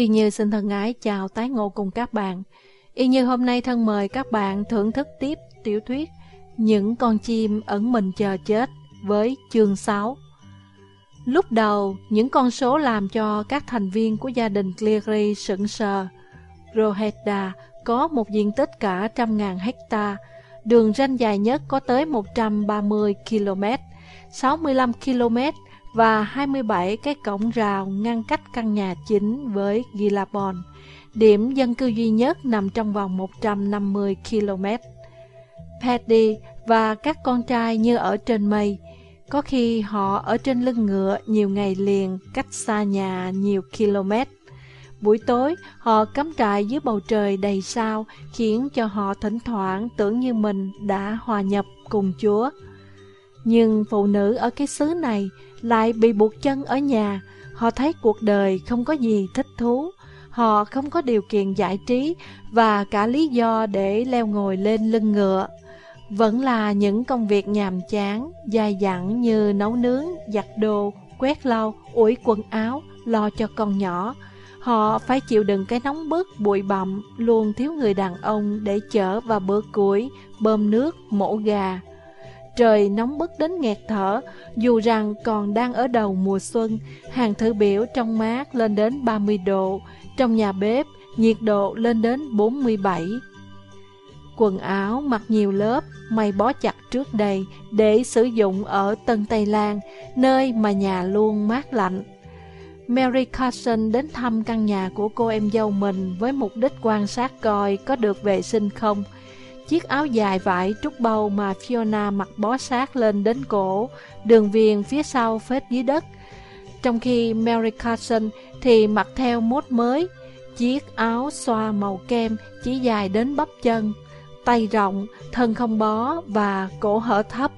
Y Như xin thân ái chào tái ngộ cùng các bạn. Y Như hôm nay thân mời các bạn thưởng thức tiếp tiểu thuyết Những con chim ẩn mình chờ chết với chương 6. Lúc đầu, những con số làm cho các thành viên của gia đình Cleary sững sờ. Roheda có một diện tích cả trăm ngàn hecta, đường ranh dài nhất có tới 130 km, 65 km và 27 cái cổng rào ngăn cách căn nhà chính với Gilabon, điểm dân cư duy nhất nằm trong vòng 150 km. Paddy và các con trai như ở trên mây, có khi họ ở trên lưng ngựa nhiều ngày liền cách xa nhà nhiều km. Buổi tối, họ cắm trại dưới bầu trời đầy sao, khiến cho họ thỉnh thoảng tưởng như mình đã hòa nhập cùng Chúa. Nhưng phụ nữ ở cái xứ này lại bị buộc chân ở nhà, họ thấy cuộc đời không có gì thích thú, họ không có điều kiện giải trí và cả lý do để leo ngồi lên lưng ngựa. Vẫn là những công việc nhàm chán, dài dẳng như nấu nướng, giặt đồ, quét lau, ủi quần áo, lo cho con nhỏ. Họ phải chịu đựng cái nóng bức, bụi bặm, luôn thiếu người đàn ông để chở vào bữa củi, bơm nước, mổ gà. Trời nóng bức đến nghẹt thở, dù rằng còn đang ở đầu mùa xuân, hàng thử biểu trong mát lên đến 30 độ, trong nhà bếp nhiệt độ lên đến 47. Quần áo mặc nhiều lớp, may bó chặt trước đây để sử dụng ở Tân Tây Lan, nơi mà nhà luôn mát lạnh. Mary Carson đến thăm căn nhà của cô em dâu mình với mục đích quan sát coi có được vệ sinh không. Chiếc áo dài vải trúc bầu mà Fiona mặc bó sát lên đến cổ, đường viền phía sau phết dưới đất. Trong khi Mary Carson thì mặc theo mốt mới, chiếc áo xoa màu kem chỉ dài đến bắp chân, tay rộng, thân không bó và cổ hở thấp.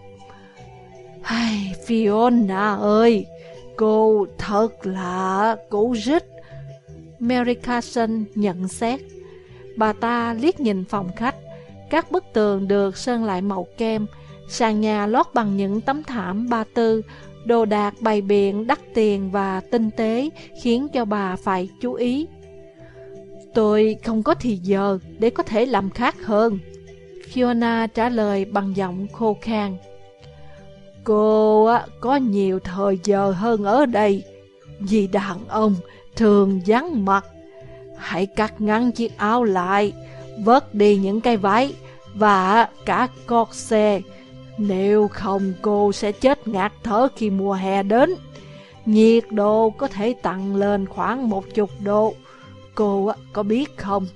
Hay, Fiona ơi, cô thật là cũ rít. Mary Carson nhận xét. Bà ta liếc nhìn phòng khách, các bức tường được sơn lại màu kem, sàn nhà lót bằng những tấm thảm ba tư, đồ đạc bày biện đắt tiền và tinh tế khiến cho bà phải chú ý. Tôi không có thì giờ để có thể làm khác hơn. Fiona trả lời bằng giọng khô khan. Cô có nhiều thời giờ hơn ở đây, vì đàn ông thường vắng mặt. Hãy cắt ngắn chiếc áo lại, vớt đi những cái váy và cả cọt xe. Nếu không cô sẽ chết ngạt thở khi mùa hè đến. Nhiệt độ có thể tăng lên khoảng một chục độ. Cô có biết không?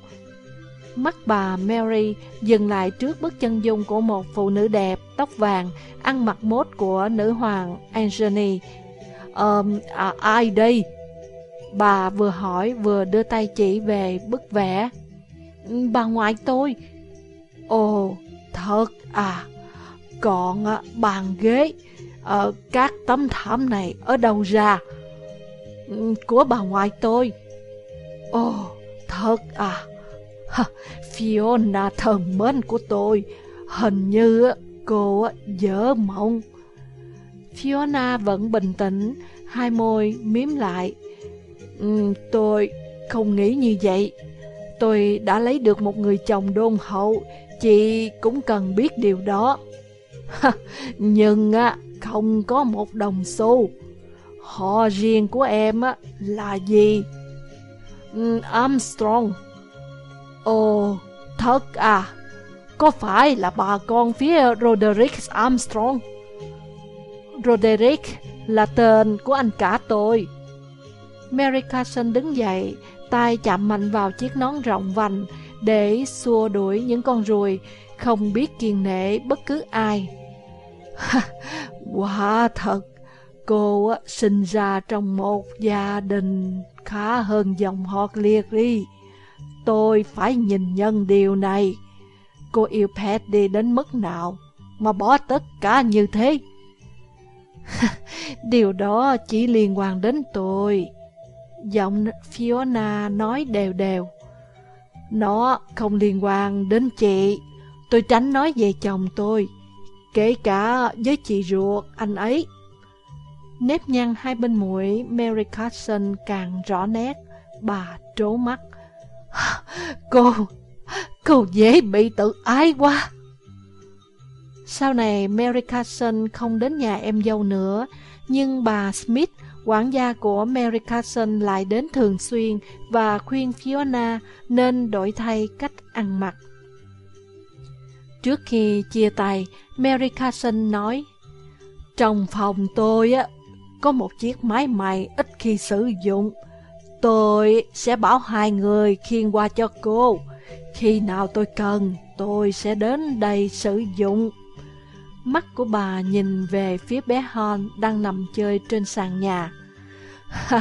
Mắt bà Mary dừng lại trước bức chân dung của một phụ nữ đẹp, tóc vàng, ăn mặc mốt của nữ hoàng Anthony. Um, à, ai đây? Bà vừa hỏi vừa đưa tay chỉ về bức vẽ. Bà ngoại tôi. Ồ, thật à. Còn à, bàn ghế, ờ, các tấm thảm này ở đâu ra? Ừ, của bà ngoại tôi. Ồ, thật à. Ha, Fiona thần mến của tôi, hình như cô dở mộng. Fiona vẫn bình tĩnh, hai môi miếm lại. Ừ, tôi không nghĩ như vậy. Tôi đã lấy được một người chồng đôn hậu, chị cũng cần biết điều đó. Nhưng á, không có một đồng xu. Họ riêng của em á, là gì? Ừ, Armstrong. Ồ, thật à? Có phải là bà con phía Roderick Armstrong? Roderick là tên của anh cả tôi. Mary Carson đứng dậy, tay chạm mạnh vào chiếc nón rộng vành để xua đuổi những con ruồi, không biết kiên nể bất cứ ai. Quả thật, cô sinh ra trong một gia đình khá hơn dòng họ Cleary. Tôi phải nhìn nhận điều này. Cô yêu Paddy đến mức nào mà bỏ tất cả như thế? Điều đó chỉ liên quan đến tôi. Giọng Fiona nói đều đều. Nó không liên quan đến chị. Tôi tránh nói về chồng tôi. Kể cả với chị ruột anh ấy. Nếp nhăn hai bên mũi Mary Carson càng rõ nét. Bà trố mắt. Cô, cô dễ bị tự ái quá. Sau này Mary Carson không đến nhà em dâu nữa, nhưng bà Smith, quản gia của Mary Carson lại đến thường xuyên và khuyên Fiona nên đổi thay cách ăn mặc. Trước khi chia tay, Mary Carson nói, Trong phòng tôi á, có một chiếc máy may ít khi sử dụng. Tôi sẽ bảo hai người khiêng qua cho cô. Khi nào tôi cần, tôi sẽ đến đây sử dụng. Mắt của bà nhìn về phía bé Hon đang nằm chơi trên sàn nhà.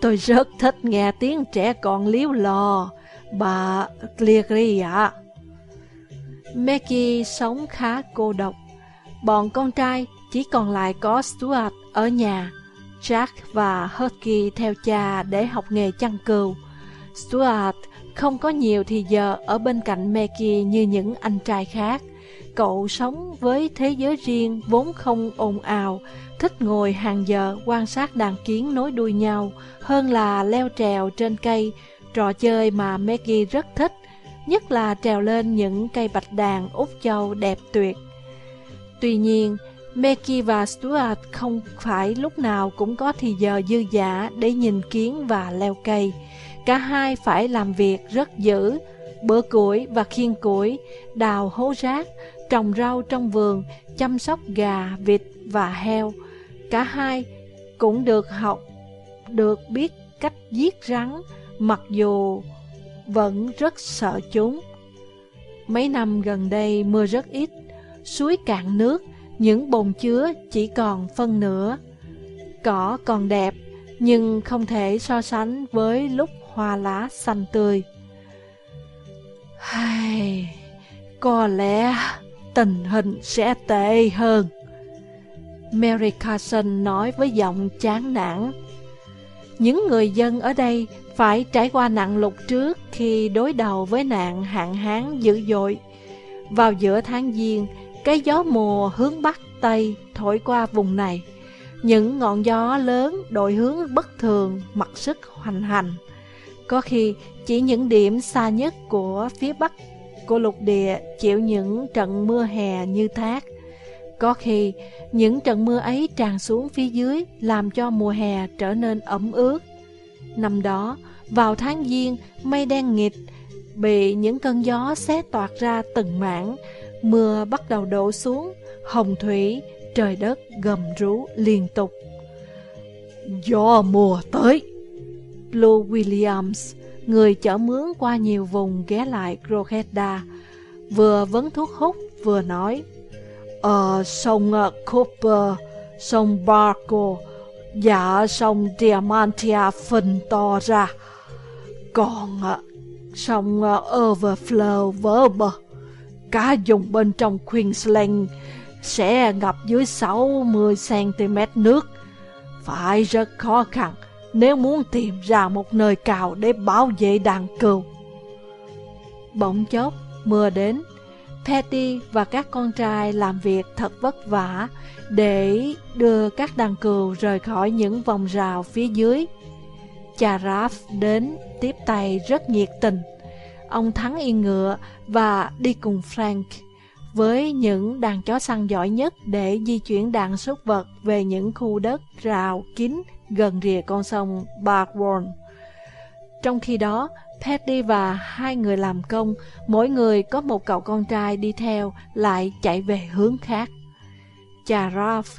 tôi rất thích nghe tiếng trẻ con liếu lò. Bà Cleary ạ. Maggie sống khá cô độc. Bọn con trai chỉ còn lại có Stuart ở nhà. Jack và Husky theo cha để học nghề chăn cừu. Stuart không có nhiều thì giờ ở bên cạnh Maggie như những anh trai khác. Cậu sống với thế giới riêng vốn không ồn ào, thích ngồi hàng giờ quan sát đàn kiến nối đuôi nhau hơn là leo trèo trên cây, trò chơi mà Maggie rất thích, nhất là trèo lên những cây bạch đàn úc châu đẹp tuyệt. Tuy nhiên, Maggie và Stuart không phải lúc nào cũng có thì giờ dư giả để nhìn kiến và leo cây. Cả hai phải làm việc rất dữ, bữa củi và khiên củi, đào hố rác, trồng rau trong vườn, chăm sóc gà, vịt và heo. Cả hai cũng được học, được biết cách giết rắn, mặc dù vẫn rất sợ chúng. Mấy năm gần đây mưa rất ít, suối cạn nước, những bồn chứa chỉ còn phân nửa. Cỏ còn đẹp, nhưng không thể so sánh với lúc hoa lá xanh tươi. Hay, có lẽ tình hình sẽ tệ hơn. Mary Carson nói với giọng chán nản. Những người dân ở đây phải trải qua nạn lụt trước khi đối đầu với nạn hạn hán dữ dội. Vào giữa tháng Giêng, cái gió mùa hướng Bắc Tây thổi qua vùng này. Những ngọn gió lớn đổi hướng bất thường mặc sức hoành hành. Có khi chỉ những điểm xa nhất của phía Bắc của lục địa chịu những trận mưa hè như thác. Có khi những trận mưa ấy tràn xuống phía dưới làm cho mùa hè trở nên ẩm ướt. Năm đó, vào tháng Giêng, mây đen nghịt, bị những cơn gió xé toạt ra từng mảng, mưa bắt đầu đổ xuống, hồng thủy, trời đất gầm rú liên tục. Gió mùa tới! Blue Williams, người chở mướn qua nhiều vùng ghé lại Crochetta, vừa vấn thuốc hút vừa nói Ờ, sông ờ, Cooper, sông Barco, dạ sông Diamantia phình to ra. Còn ờ, sông ờ, Overflow vỡ bờ, cả vùng bên trong Queensland sẽ ngập dưới 60cm nước. Phải rất khó khăn nếu muốn tìm ra một nơi cao để bảo vệ đàn cừu. Bỗng chốc, mưa đến. Patty và các con trai làm việc thật vất vả để đưa các đàn cừu rời khỏi những vòng rào phía dưới. Cha Raph đến tiếp tay rất nhiệt tình. Ông thắng yên ngựa và đi cùng Frank với những đàn chó săn giỏi nhất để di chuyển đàn súc vật về những khu đất rào kín gần rìa con sông Barwon. Trong khi đó, Patty và hai người làm công, mỗi người có một cậu con trai đi theo, lại chạy về hướng khác. Cha Ralph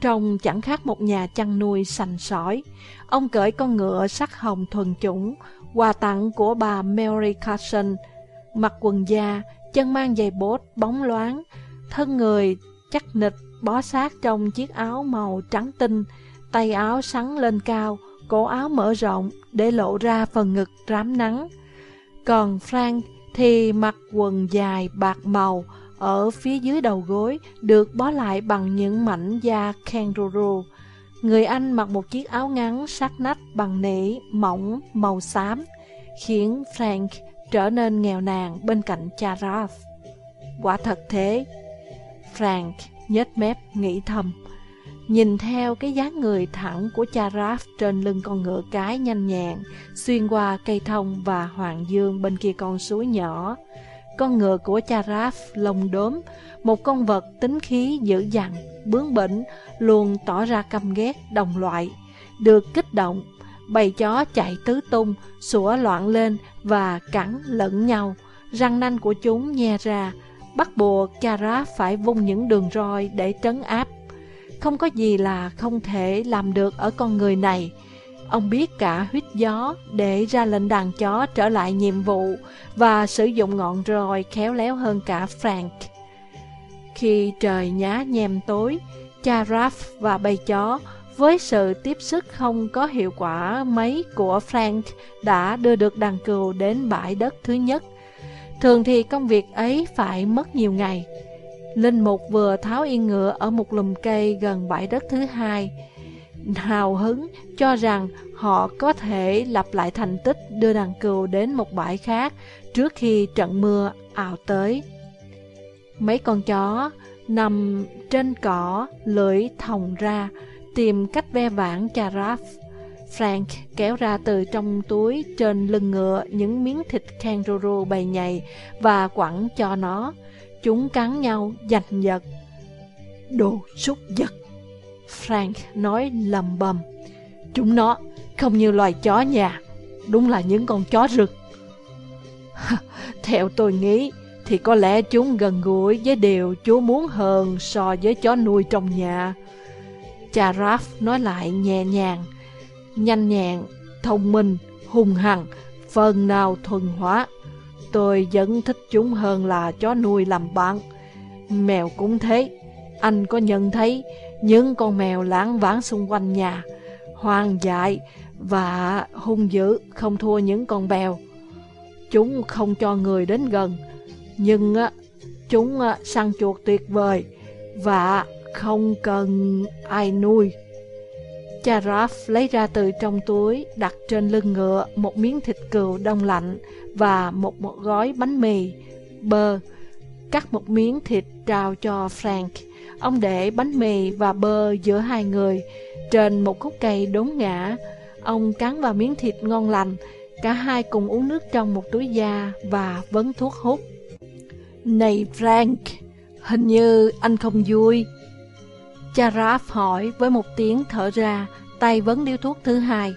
trông chẳng khác một nhà chăn nuôi sành sỏi. Ông cởi con ngựa sắc hồng thuần chủng, quà tặng của bà Mary Carson, mặc quần da, chân mang giày bốt bóng loáng, thân người chắc nịch bó sát trong chiếc áo màu trắng tinh, tay áo sắn lên cao, cổ áo mở rộng để lộ ra phần ngực rám nắng. Còn Frank thì mặc quần dài bạc màu, ở phía dưới đầu gối được bó lại bằng những mảnh da kangaroo. Người Anh mặc một chiếc áo ngắn sát nách bằng nỉ mỏng màu xám, khiến Frank trở nên nghèo nàn bên cạnh cha Ralph. Quả thật thế. Frank nhếch mép nghĩ thầm. nhìn theo cái dáng người thẳng của cha Raph trên lưng con ngựa cái nhanh nhẹn, xuyên qua cây thông và hoàng dương bên kia con suối nhỏ. Con ngựa của cha Raph lông đốm, một con vật tính khí dữ dằn, bướng bỉnh, luôn tỏ ra căm ghét đồng loại. Được kích động, bầy chó chạy tứ tung, sủa loạn lên và cắn lẫn nhau. Răng nanh của chúng nhe ra, bắt buộc Chara phải vung những đường roi để trấn áp không có gì là không thể làm được ở con người này. Ông biết cả huyết gió để ra lệnh đàn chó trở lại nhiệm vụ và sử dụng ngọn roi khéo léo hơn cả Frank. Khi trời nhá nhem tối, Charaf và bầy chó với sự tiếp sức không có hiệu quả mấy của Frank đã đưa được đàn cừu đến bãi đất thứ nhất. Thường thì công việc ấy phải mất nhiều ngày. Linh Mục vừa tháo yên ngựa ở một lùm cây gần bãi đất thứ hai. Hào hứng cho rằng họ có thể lặp lại thành tích đưa đàn cừu đến một bãi khác trước khi trận mưa ào tới. Mấy con chó nằm trên cỏ, lưỡi thòng ra, tìm cách ve vãn cha Raph. Frank kéo ra từ trong túi trên lưng ngựa những miếng thịt kangaroo bầy nhầy và quẳng cho nó. Chúng cắn nhau, giành giật. Đồ súc vật. Frank nói lầm bầm. Chúng nó không như loài chó nhà, đúng là những con chó rực. Theo tôi nghĩ, thì có lẽ chúng gần gũi với điều chú muốn hơn so với chó nuôi trong nhà. Cha Raph nói lại nhẹ nhàng, nhanh nhẹn, thông minh, hung hăng, phần nào thuần hóa. Tôi vẫn thích chúng hơn là chó nuôi làm bạn. Mèo cũng thế. Anh có nhận thấy những con mèo lãng vãng xung quanh nhà, hoang dại và hung dữ không thua những con bèo. Chúng không cho người đến gần, nhưng à, chúng à, săn chuột tuyệt vời và không cần ai nuôi. Cha ralph lấy ra từ trong túi, đặt trên lưng ngựa một miếng thịt cừu đông lạnh và một, một gói bánh mì, bơ. Cắt một miếng thịt trao cho Frank. Ông để bánh mì và bơ giữa hai người trên một khúc cây đốn ngã. Ông cắn vào miếng thịt ngon lành. Cả hai cùng uống nước trong một túi da và vấn thuốc hút. Này Frank, hình như anh không vui. Cha Raph hỏi với một tiếng thở ra, tay vấn điếu thuốc thứ hai.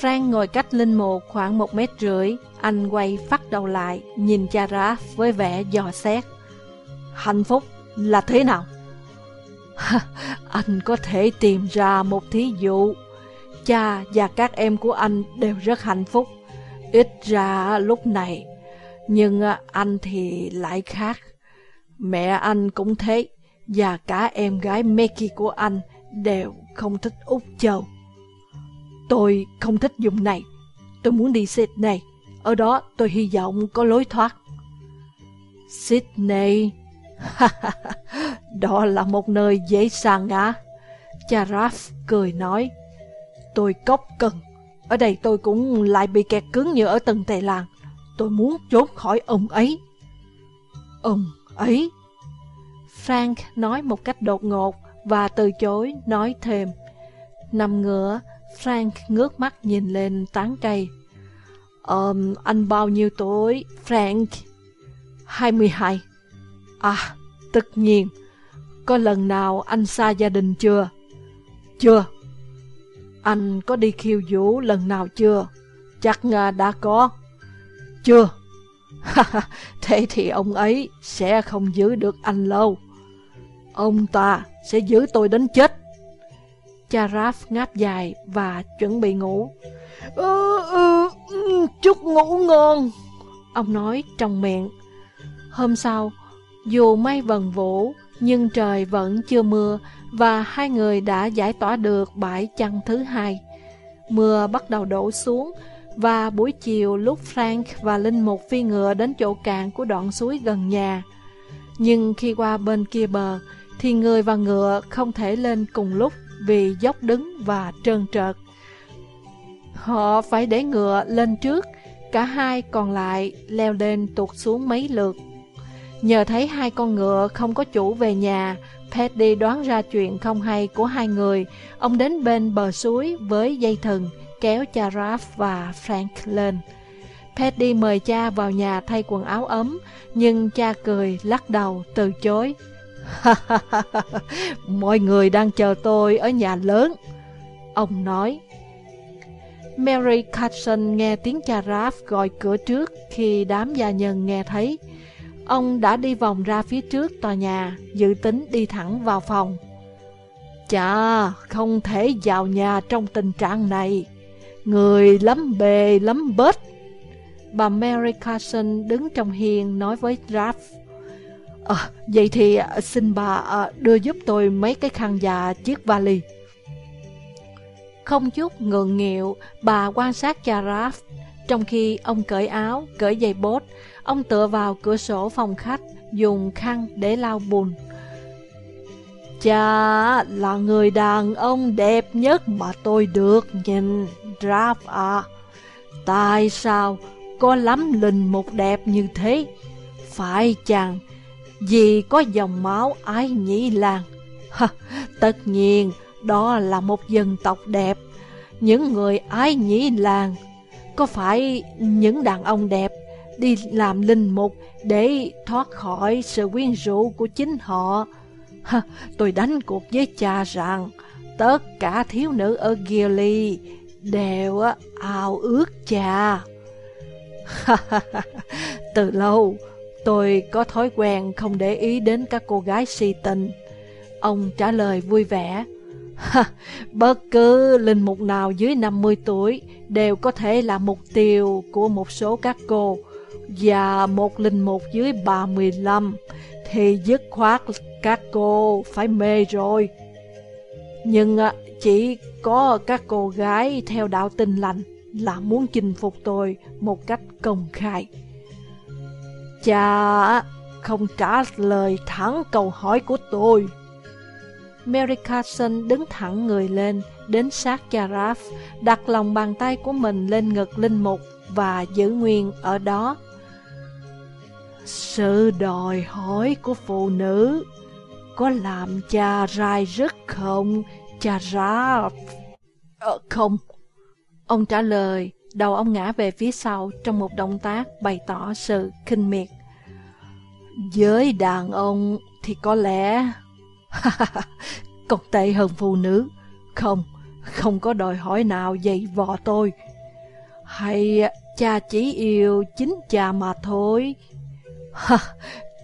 Frank ngồi cách Linh mộ khoảng một mét rưỡi, anh quay phát đầu lại, nhìn cha Raph với vẻ dò xét. Hạnh phúc là thế nào? anh có thể tìm ra một thí dụ. Cha và các em của anh đều rất hạnh phúc, ít ra lúc này. Nhưng à, anh thì lại khác. Mẹ anh cũng thế, và cả em gái Meki của anh đều không thích Úc châu. Tôi không thích dùng này. Tôi muốn đi Sydney. Ở đó tôi hy vọng có lối thoát. Sydney... đó là một nơi dễ sang ngã. Cha Raff cười nói. Tôi cốc cần. Ở đây tôi cũng lại bị kẹt cứng như ở từng Tây làng. Tôi muốn trốn khỏi ông ấy. Ông ấy? Frank nói một cách đột ngột và từ chối nói thêm. Nằm ngửa, Frank ngước mắt nhìn lên tán cây. um, anh bao nhiêu tuổi, Frank? 22. À, tất nhiên. Có lần nào anh xa gia đình chưa? Chưa. Anh có đi khiêu vũ lần nào chưa? Chắc à, đã có. Chưa. Thế thì ông ấy sẽ không giữ được anh lâu. Ông ta sẽ giữ tôi đến chết. Cha Raph ngáp dài và chuẩn bị ngủ. Ừ, ừ, chúc ngủ ngon. Ông nói trong miệng. Hôm sau, dù mây vần vũ, nhưng trời vẫn chưa mưa và hai người đã giải tỏa được bãi chăn thứ hai. Mưa bắt đầu đổ xuống và buổi chiều lúc Frank và Linh Mục phi ngựa đến chỗ cạn của đoạn suối gần nhà. Nhưng khi qua bên kia bờ, thì người và ngựa không thể lên cùng lúc vì dốc đứng và trơn trợt. Họ phải để ngựa lên trước, cả hai còn lại leo lên tuột xuống mấy lượt. Nhờ thấy hai con ngựa không có chủ về nhà, Paddy đoán ra chuyện không hay của hai người. Ông đến bên bờ suối với dây thừng, kéo cha Raph và Frank lên. Paddy mời cha vào nhà thay quần áo ấm, nhưng cha cười, lắc đầu, từ chối. Mọi người đang chờ tôi ở nhà lớn. Ông nói. Mary Carson nghe tiếng cha Raph gọi cửa trước khi đám gia nhân nghe thấy. Ông đã đi vòng ra phía trước tòa nhà, dự tính đi thẳng vào phòng. Chà, không thể vào nhà trong tình trạng này. Người lắm bề lắm bết. Bà Mary Carson đứng trong hiên nói với Raph. À, vậy thì ờ, xin bà à, đưa giúp tôi mấy cái khăn và chiếc vali. Không chút ngượng nghịu, bà quan sát cha Raph. Trong khi ông cởi áo, cởi giày bốt, ông tựa vào cửa sổ phòng khách, dùng khăn để lau bùn. Cha là người đàn ông đẹp nhất mà tôi được nhìn, Raph à. Tại sao có lắm linh mục đẹp như thế? Phải chăng vì có dòng máu ái nhĩ làng? Ha, tất nhiên, đó là một dân tộc đẹp. Những người ái nhĩ làng có phải những đàn ông đẹp đi làm linh mục để thoát khỏi sự quyến rũ của chính họ? Ha, tôi đánh cuộc với cha rằng tất cả thiếu nữ ở Gilly đều ao ước cha. Từ lâu, tôi có thói quen không để ý đến các cô gái si tình. Ông trả lời vui vẻ. Bất cứ linh mục nào dưới 50 tuổi đều có thể là mục tiêu của một số các cô và một linh mục dưới 35 thì dứt khoát các cô phải mê rồi. Nhưng à, chỉ có các cô gái theo đạo tinh lành là muốn chinh phục tôi một cách công khai. Cha không trả lời thẳng câu hỏi của tôi. Mary Carson đứng thẳng người lên, đến sát cha Raph, đặt lòng bàn tay của mình lên ngực linh mục và giữ nguyên ở đó. Sự đòi hỏi của phụ nữ có làm cha rai rất không, cha Raph? Ờ, không. Ông trả lời, đầu ông ngã về phía sau trong một động tác bày tỏ sự khinh miệt. Với đàn ông thì có lẽ còn tệ hơn phụ nữ. Không, không có đòi hỏi nào dày vò tôi. Hay cha chỉ yêu chính cha mà thôi. Ha,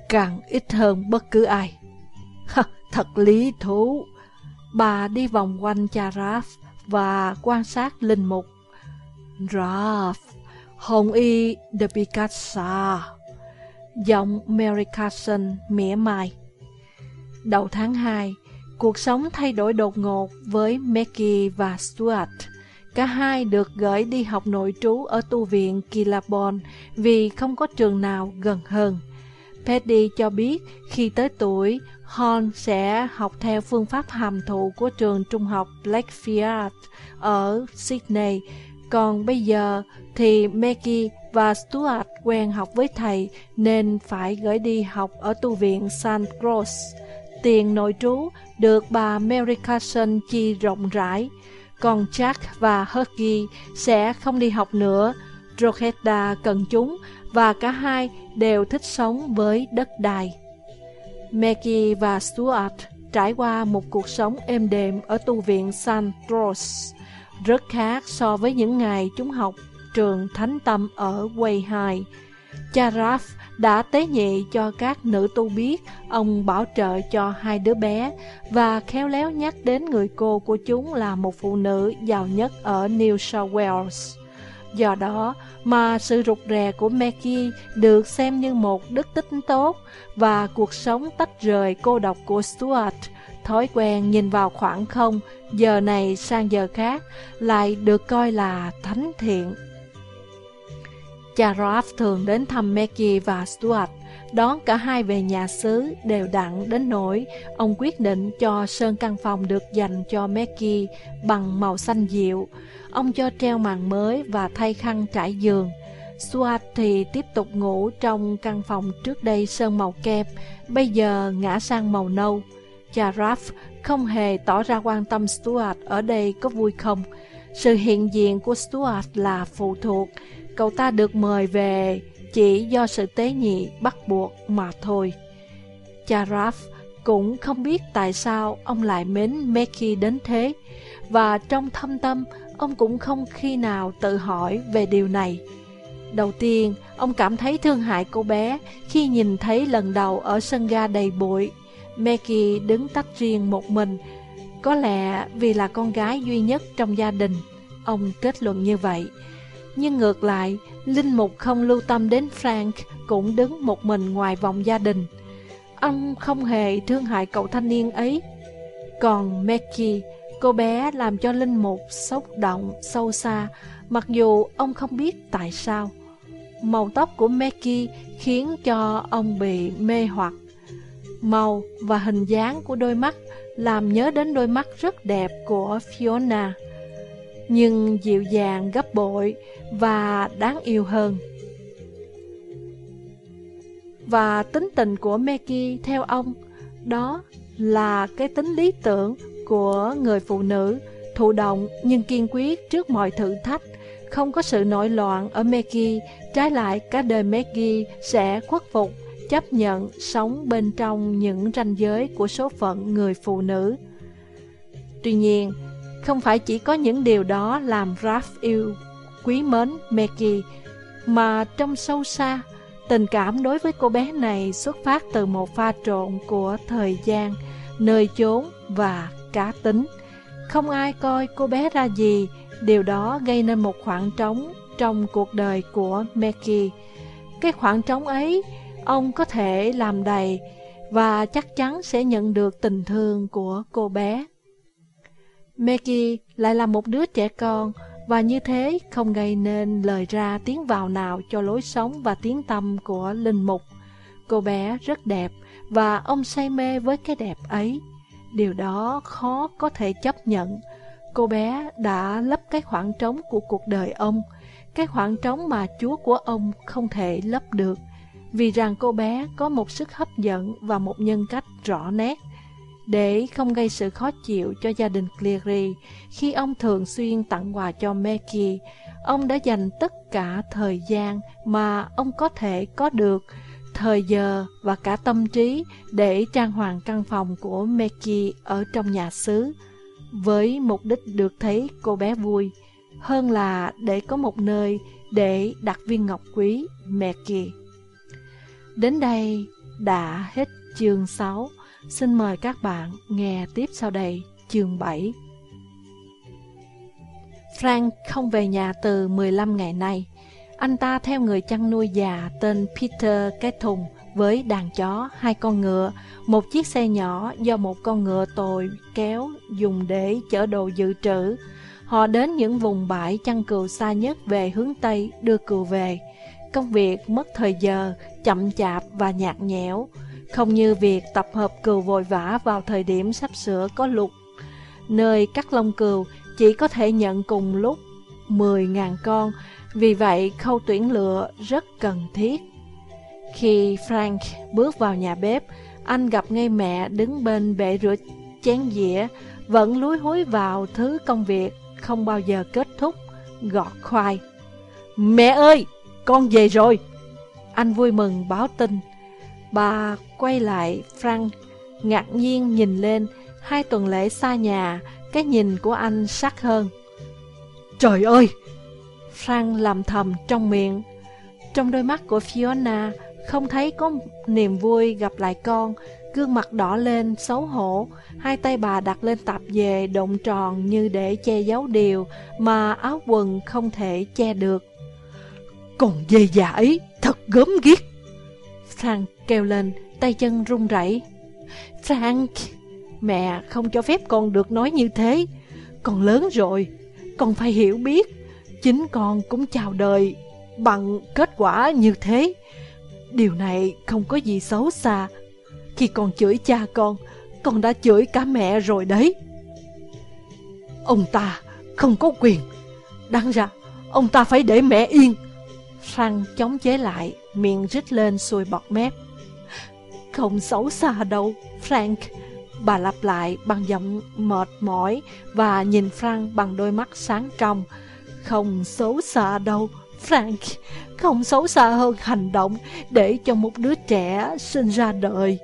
càng ít hơn bất cứ ai. Ha, thật lý thú. Bà đi vòng quanh cha Raph và quan sát linh mục. Raph, Hồng Y de Picasso. Giọng Mary Carson mỉa mai. Đầu tháng 2, cuộc sống thay đổi đột ngột với Maggie và Stuart. Cả hai được gửi đi học nội trú ở tu viện Kilabon vì không có trường nào gần hơn. Paddy cho biết khi tới tuổi, Hon sẽ học theo phương pháp hàm thụ của trường trung học Blackfriars ở Sydney. Còn bây giờ thì Maggie và Stuart quen học với thầy nên phải gửi đi học ở tu viện St. Cross. Tiền nội trú được bà Mary Carson chi rộng rãi, còn Jack và Huggy sẽ không đi học nữa. Rochetta cần chúng và cả hai đều thích sống với đất đai. Maggie và Stuart trải qua một cuộc sống êm đềm ở tu viện San Cross rất khác so với những ngày chúng học trường thánh tâm ở Weihai. Cha Raph đã tế nhị cho các nữ tu biết ông bảo trợ cho hai đứa bé và khéo léo nhắc đến người cô của chúng là một phụ nữ giàu nhất ở New South Wales. Do đó mà sự rụt rè của Maggie được xem như một đức tính tốt và cuộc sống tách rời cô độc của Stuart, thói quen nhìn vào khoảng không, giờ này sang giờ khác, lại được coi là thánh thiện. Cha Ralph thường đến thăm Maggie và Stuart, đón cả hai về nhà xứ đều đặn đến nỗi ông quyết định cho sơn căn phòng được dành cho Maggie bằng màu xanh dịu. Ông cho treo màn mới và thay khăn trải giường. Stuart thì tiếp tục ngủ trong căn phòng trước đây sơn màu kem, bây giờ ngã sang màu nâu cha Raph không hề tỏ ra quan tâm Stuart ở đây có vui không. Sự hiện diện của Stuart là phụ thuộc, cậu ta được mời về chỉ do sự tế nhị bắt buộc mà thôi. Cha Raph cũng không biết tại sao ông lại mến Becky đến thế, và trong thâm tâm ông cũng không khi nào tự hỏi về điều này. Đầu tiên, ông cảm thấy thương hại cô bé khi nhìn thấy lần đầu ở sân ga đầy bụi. Maggie đứng tách riêng một mình, có lẽ vì là con gái duy nhất trong gia đình. Ông kết luận như vậy. Nhưng ngược lại, Linh Mục không lưu tâm đến Frank cũng đứng một mình ngoài vòng gia đình. Ông không hề thương hại cậu thanh niên ấy. Còn Maggie, cô bé làm cho Linh Mục sốc động sâu xa, mặc dù ông không biết tại sao. Màu tóc của Maggie khiến cho ông bị mê hoặc. Màu và hình dáng của đôi mắt làm nhớ đến đôi mắt rất đẹp của Fiona. Nhưng dịu dàng gấp bội và đáng yêu hơn. Và tính tình của Meki theo ông, đó là cái tính lý tưởng của người phụ nữ, thụ động nhưng kiên quyết trước mọi thử thách, không có sự nổi loạn ở Meki, trái lại cả đời Meki sẽ khuất phục, chấp nhận sống bên trong những ranh giới của số phận người phụ nữ. Tuy nhiên, không phải chỉ có những điều đó làm Raph yêu, quý mến Maggie, mà trong sâu xa, tình cảm đối với cô bé này xuất phát từ một pha trộn của thời gian, nơi chốn và cá tính. Không ai coi cô bé ra gì, Điều đó gây nên một khoảng trống trong cuộc đời của Maggie. Cái khoảng trống ấy, ông có thể làm đầy và chắc chắn sẽ nhận được tình thương của cô bé. Maggie lại là một đứa trẻ con và như thế không gây nên lời ra tiếng vào nào cho lối sống và tiếng tâm của linh mục. Cô bé rất đẹp và ông say mê với cái đẹp ấy. Điều đó khó có thể chấp nhận Cô bé đã lấp cái khoảng trống của cuộc đời ông, cái khoảng trống mà Chúa của ông không thể lấp được, vì rằng cô bé có một sức hấp dẫn và một nhân cách rõ nét. Để không gây sự khó chịu cho gia đình Cleary, khi ông thường xuyên tặng quà cho Maggie, ông đã dành tất cả thời gian mà ông có thể có được, thời giờ và cả tâm trí để trang hoàng căn phòng của Maggie ở trong nhà xứ với mục đích được thấy cô bé vui, hơn là để có một nơi để đặt viên ngọc quý mẹ. Đến đây đã hết chương 6, xin mời các bạn nghe tiếp sau đây chương 7. Frank không về nhà từ 15 ngày nay. Anh ta theo người chăn nuôi già tên Peter cái thùng với đàn chó, hai con ngựa, một chiếc xe nhỏ do một con ngựa tồi kéo dùng để chở đồ dự trữ. Họ đến những vùng bãi chăn cừu xa nhất về hướng Tây đưa cừu về. Công việc mất thời giờ, chậm chạp và nhạt nhẽo, không như việc tập hợp cừu vội vã vào thời điểm sắp sửa có lục. Nơi cắt lông cừu chỉ có thể nhận cùng lúc 10.000 con, vì vậy khâu tuyển lựa rất cần thiết. Khi Frank bước vào nhà bếp, anh gặp ngay mẹ đứng bên bể rửa chén dĩa, vẫn lúi húi vào thứ công việc không bao giờ kết thúc, gọt khoai. Mẹ ơi, con về rồi! Anh vui mừng báo tin. Bà quay lại Frank, ngạc nhiên nhìn lên, hai tuần lễ xa nhà, cái nhìn của anh sắc hơn. Trời ơi! Frank làm thầm trong miệng. Trong đôi mắt của Fiona, không thấy có niềm vui gặp lại con, gương mặt đỏ lên, xấu hổ, hai tay bà đặt lên tạp dề động tròn như để che giấu điều mà áo quần không thể che được. Còn dê già ấy, thật gớm ghiếc. Frank kêu lên, tay chân run rẩy. Frank, mẹ không cho phép con được nói như thế. Con lớn rồi, con phải hiểu biết. Chính con cũng chào đời bằng kết quả như thế. Điều này không có gì xấu xa Khi con chửi cha con Con đã chửi cả mẹ rồi đấy Ông ta không có quyền Đáng ra Ông ta phải để mẹ yên Frank chống chế lại Miệng rít lên xuôi bọt mép Không xấu xa đâu Frank Bà lặp lại bằng giọng mệt mỏi và nhìn Frank bằng đôi mắt sáng trong. Không xấu xa đâu, Frank, không xấu xa hơn hành động để cho một đứa trẻ sinh ra đời.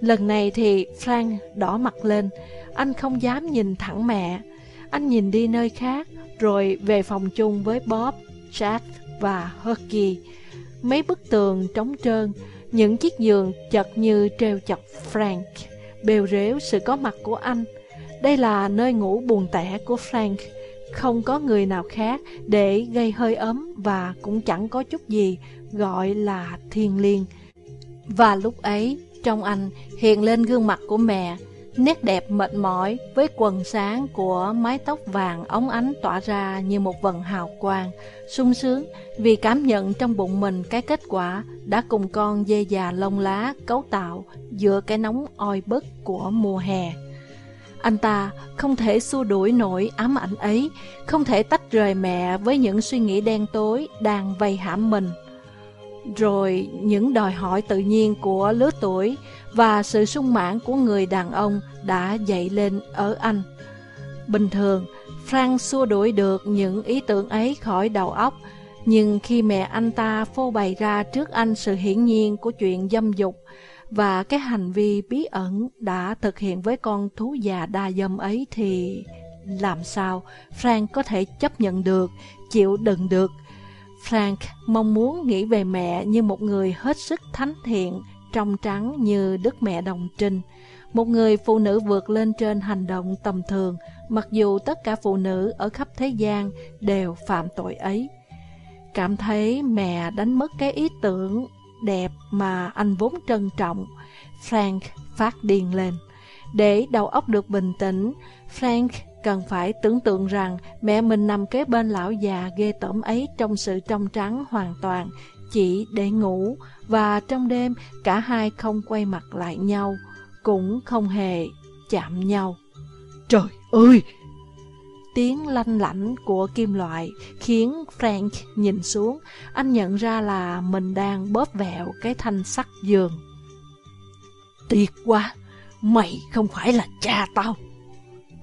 Lần này thì Frank đỏ mặt lên, anh không dám nhìn thẳng mẹ. Anh nhìn đi nơi khác, rồi về phòng chung với Bob, Jack và Huggy. Mấy bức tường trống trơn, những chiếc giường chật như treo chọc Frank, bèo rếu sự có mặt của anh. Đây là nơi ngủ buồn tẻ của Frank, không có người nào khác để gây hơi ấm và cũng chẳng có chút gì gọi là thiêng liêng. Và lúc ấy, trong anh hiện lên gương mặt của mẹ, nét đẹp mệt mỏi với quần sáng của mái tóc vàng óng ánh tỏa ra như một vần hào quang, sung sướng vì cảm nhận trong bụng mình cái kết quả đã cùng con dê già lông lá cấu tạo giữa cái nóng oi bức của mùa hè. Anh ta không thể xua đuổi nổi ám ảnh ấy, không thể tách rời mẹ với những suy nghĩ đen tối đang vây hãm mình. Rồi những đòi hỏi tự nhiên của lứa tuổi và sự sung mãn của người đàn ông đã dậy lên ở anh. Bình thường, Frank xua đuổi được những ý tưởng ấy khỏi đầu óc, nhưng khi mẹ anh ta phô bày ra trước anh sự hiển nhiên của chuyện dâm dục và cái hành vi bí ẩn đã thực hiện với con thú già đa dâm ấy thì làm sao Frank có thể chấp nhận được, chịu đựng được. Frank mong muốn nghĩ về mẹ như một người hết sức thánh thiện, trong trắng như Đức Mẹ Đồng Trinh. Một người phụ nữ vượt lên trên hành động tầm thường, mặc dù tất cả phụ nữ ở khắp thế gian đều phạm tội ấy. Cảm thấy mẹ đánh mất cái ý tưởng đẹp mà anh vốn trân trọng, Frank phát điên lên. Để đầu óc được bình tĩnh, Frank cần phải tưởng tượng rằng mẹ mình nằm kế bên lão già ghê tởm ấy trong sự trong trắng hoàn toàn, chỉ để ngủ, và trong đêm cả hai không quay mặt lại nhau, cũng không hề chạm nhau. Trời ơi! Tiếng lanh lảnh của kim loại khiến Frank nhìn xuống, anh nhận ra là mình đang bóp vẹo cái thanh sắt giường. Tiếc quá, mày không phải là cha tao.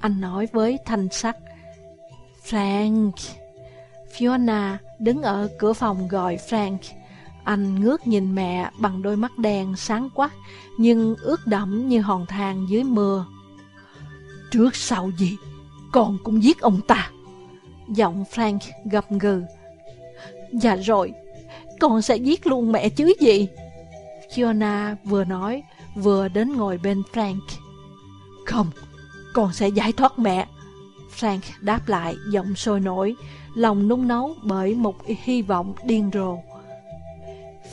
Anh nói với thanh sắt. Frank! Fiona đứng ở cửa phòng gọi Frank. Anh ngước nhìn mẹ bằng đôi mắt đen sáng quắc, nhưng ướt đẫm như hòn than dưới mưa. Trước sau gì, con cũng giết ông ta. Giọng Frank gập gừ. Dạ rồi, con sẽ giết luôn mẹ chứ gì. Fiona vừa nói, vừa đến ngồi bên Frank. Không, con sẽ giải thoát mẹ. Frank đáp lại giọng sôi nổi, lòng nung nấu bởi một hy vọng điên rồ.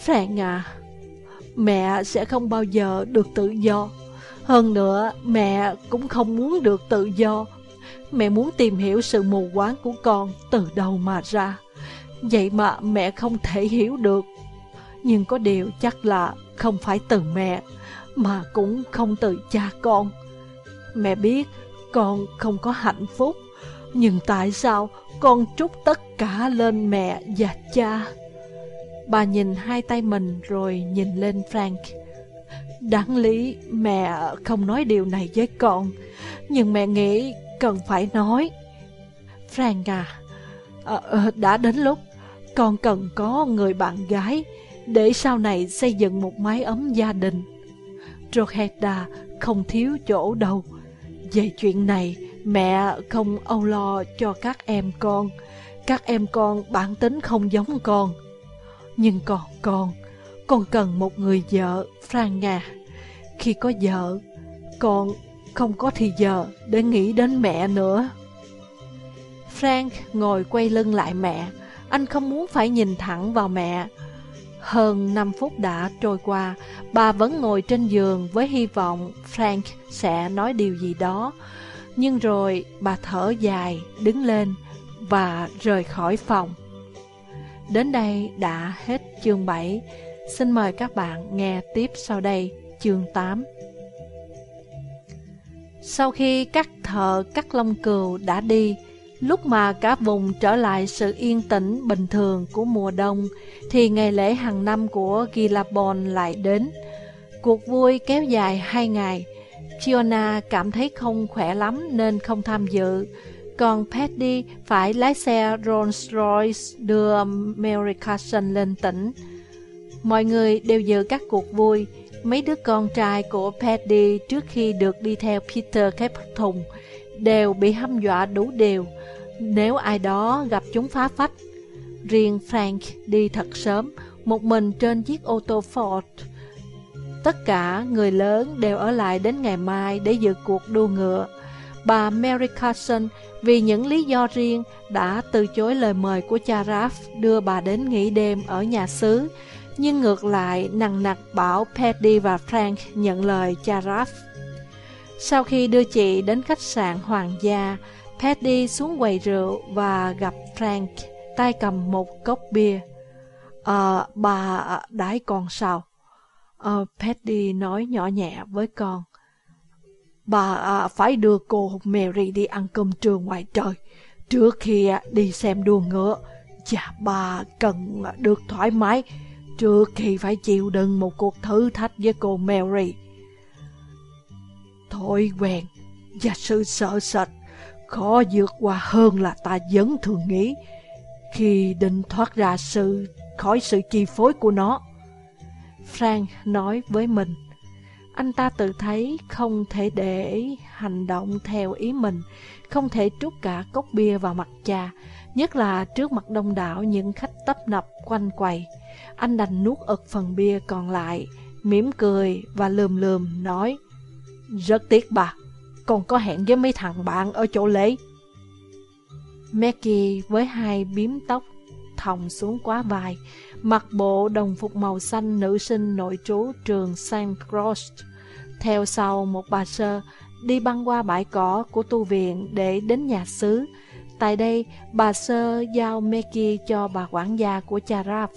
Frank à, mẹ sẽ không bao giờ được tự do. Hơn nữa, mẹ cũng không muốn được tự do. Mẹ muốn tìm hiểu sự mù quáng của con từ đầu mà ra. Vậy mà mẹ không thể hiểu được. Nhưng có điều chắc là không phải từ mẹ, mà cũng không từ cha con. Mẹ biết con không có hạnh phúc, nhưng tại sao con trút tất cả lên mẹ và cha? Bà nhìn hai tay mình rồi nhìn lên Frank. Đáng lý mẹ không nói điều này với con, nhưng mẹ nghĩ cần phải nói. Frank à, à, đã đến lúc con cần có người bạn gái để sau này xây dựng một mái ấm gia đình. Rosetta không thiếu chỗ đâu. Về chuyện này, mẹ không âu lo cho các em con. Các em con bản tính không giống con. Nhưng còn con, con cần một người vợ, Frank à. Khi có vợ, con không có thì giờ để nghĩ đến mẹ nữa. Frank ngồi quay lưng lại mẹ, anh không muốn phải nhìn thẳng vào mẹ. Hơn 5 phút đã trôi qua, bà vẫn ngồi trên giường với hy vọng Frank sẽ nói điều gì đó. Nhưng rồi bà thở dài, đứng lên và rời khỏi phòng. Đến đây đã hết chương 7. Xin mời các bạn nghe tiếp sau đây chương 8. Sau khi các thợ cắt lông cừu đã đi, lúc mà cả vùng trở lại sự yên tĩnh bình thường của mùa đông, thì ngày lễ hàng năm của Gilabon lại đến. Cuộc vui kéo dài hai ngày, Fiona cảm thấy không khỏe lắm nên không tham dự. Còn Paddy phải lái xe Rolls Royce đưa Mary Carson lên tỉnh. Mọi người đều dự các cuộc vui. Mấy đứa con trai của Paddy trước khi được đi theo Peter cái thùng đều bị hăm dọa đủ điều nếu ai đó gặp chúng phá phách. Riêng Frank đi thật sớm, một mình trên chiếc ô tô Ford. Tất cả người lớn đều ở lại đến ngày mai để dự cuộc đua ngựa. Bà Mary Carson vì những lý do riêng đã từ chối lời mời của cha Raph đưa bà đến nghỉ đêm ở nhà xứ, nhưng ngược lại nặng nặc bảo Paddy và Frank nhận lời cha Raph. Sau khi đưa chị đến khách sạn Hoàng gia, Paddy xuống quầy rượu và gặp Frank, tay cầm một cốc bia. Ờ, bà đãi con sao? Ờ, Paddy nói nhỏ nhẹ với con. Bà à, phải đưa cô Mary đi ăn cơm trưa ngoài trời trước khi à, đi xem đua ngựa. Và bà cần à, được thoải mái trước khi phải chịu đựng một cuộc thử thách với cô Mary. Thói quen và sự sợ sệt khó vượt qua hơn là ta vẫn thường nghĩ khi định thoát ra sự khỏi sự chi phối của nó. Frank nói với mình, anh ta tự thấy không thể để hành động theo ý mình, không thể trút cả cốc bia vào mặt cha, nhất là trước mặt đông đảo những khách tấp nập quanh quầy. Anh đành nuốt ực phần bia còn lại, mỉm cười và lườm lườm nói, Rất tiếc bà, còn có hẹn với mấy thằng bạn ở chỗ lễ. Maggie với hai biếm tóc thòng xuống quá vai, mặc bộ đồng phục màu xanh nữ sinh nội trú trường St. Cross. Theo sau một bà sơ đi băng qua bãi cỏ của tu viện để đến nhà xứ. Tại đây, bà sơ giao Meki cho bà quản gia của cha Raph.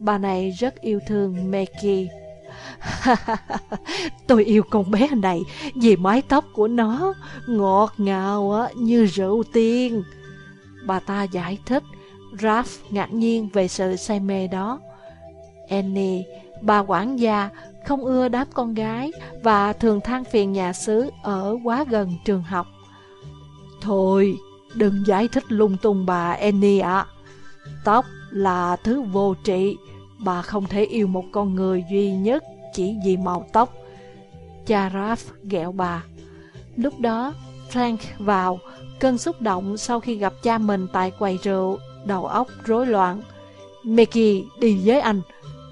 Bà này rất yêu thương Meki. Tôi yêu con bé này vì mái tóc của nó ngọt ngào như rượu tiên. Bà ta giải thích, Raph ngạc nhiên về sự say mê đó. Annie, bà quản gia, không ưa đáp con gái và thường than phiền nhà xứ ở quá gần trường học. Thôi, đừng giải thích lung tung bà Annie ạ. Tóc là thứ vô trị, bà không thể yêu một con người duy nhất chỉ vì màu tóc. Cha ralph ghẹo bà. Lúc đó, Frank vào, cơn xúc động sau khi gặp cha mình tại quầy rượu, đầu óc rối loạn. Mickey đi với anh,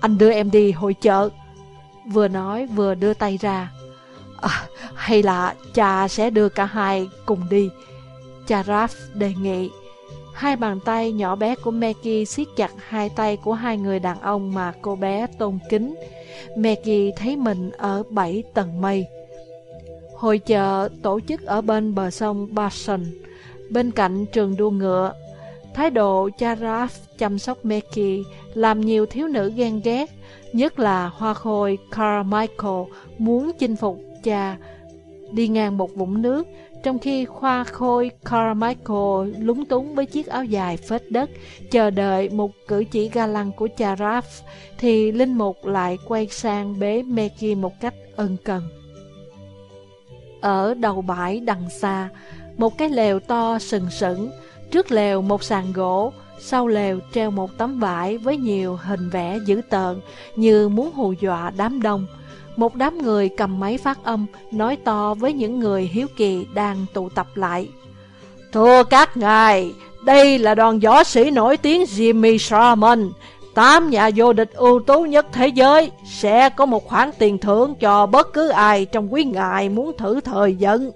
anh đưa em đi hội chợ. Vừa nói vừa đưa tay ra. À, hay là cha sẽ đưa cả hai cùng đi. Cha Raph đề nghị. Hai bàn tay nhỏ bé của Maggie siết chặt hai tay của hai người đàn ông mà cô bé tôn kính. Maggie thấy mình ở bảy tầng mây. Hội chợ tổ chức ở bên bờ sông Barson, bên cạnh trường đua ngựa. Thái độ cha Raph chăm sóc Maggie làm nhiều thiếu nữ ghen ghét, nhất là hoa khôi Carmichael muốn chinh phục cha đi ngang một vũng nước, trong khi Hoa khôi Carmichael lúng túng với chiếc áo dài phết đất, chờ đợi một cử chỉ ga lăng của cha Raph, thì Linh Mục lại quay sang bế Maggie một cách ân cần. Ở đầu bãi đằng xa, một cái lều to sừng sững, trước lều một sàn gỗ, sau lều treo một tấm vải với nhiều hình vẽ dữ tợn như muốn hù dọa đám đông. Một đám người cầm máy phát âm nói to với những người hiếu kỳ đang tụ tập lại. Thưa các ngài, đây là đoàn võ sĩ nổi tiếng Jimmy Sherman, tám nhà vô địch ưu tú nhất thế giới, sẽ có một khoản tiền thưởng cho bất cứ ai trong quý ngài muốn thử thời vận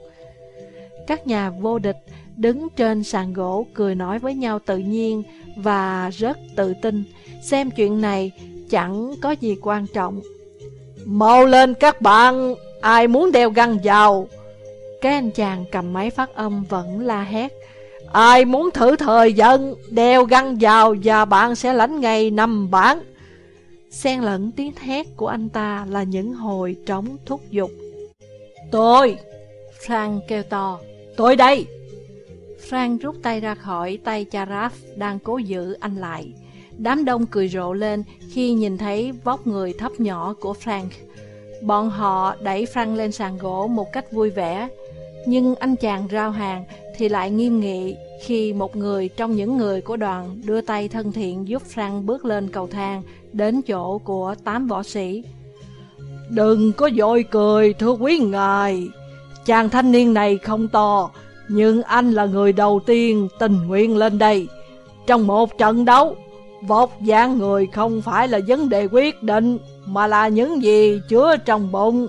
Các nhà vô địch đứng trên sàn gỗ cười nói với nhau tự nhiên và rất tự tin, xem chuyện này chẳng có gì quan trọng Mau lên các bạn, ai muốn đeo găng vào? Cái anh chàng cầm máy phát âm vẫn la hét. Ai muốn thử thời dân, đeo găng vào và bạn sẽ lãnh ngày nằm bản. Xen lẫn tiếng thét của anh ta là những hồi trống thúc giục. Tôi! Frank kêu to. Tôi đây! Frank rút tay ra khỏi tay Charaf đang cố giữ anh lại. Đám đông cười rộ lên khi nhìn thấy vóc người thấp nhỏ của Frank. Bọn họ đẩy Frank lên sàn gỗ một cách vui vẻ, nhưng anh chàng rao hàng thì lại nghiêm nghị khi một người trong những người của đoàn đưa tay thân thiện giúp Frank bước lên cầu thang đến chỗ của tám võ sĩ. Đừng có dội cười thưa quý ngài, chàng thanh niên này không to, nhưng anh là người đầu tiên tình nguyện lên đây. Trong một trận đấu, vóc dáng người không phải là vấn đề quyết định, mà là những gì chứa trong bụng.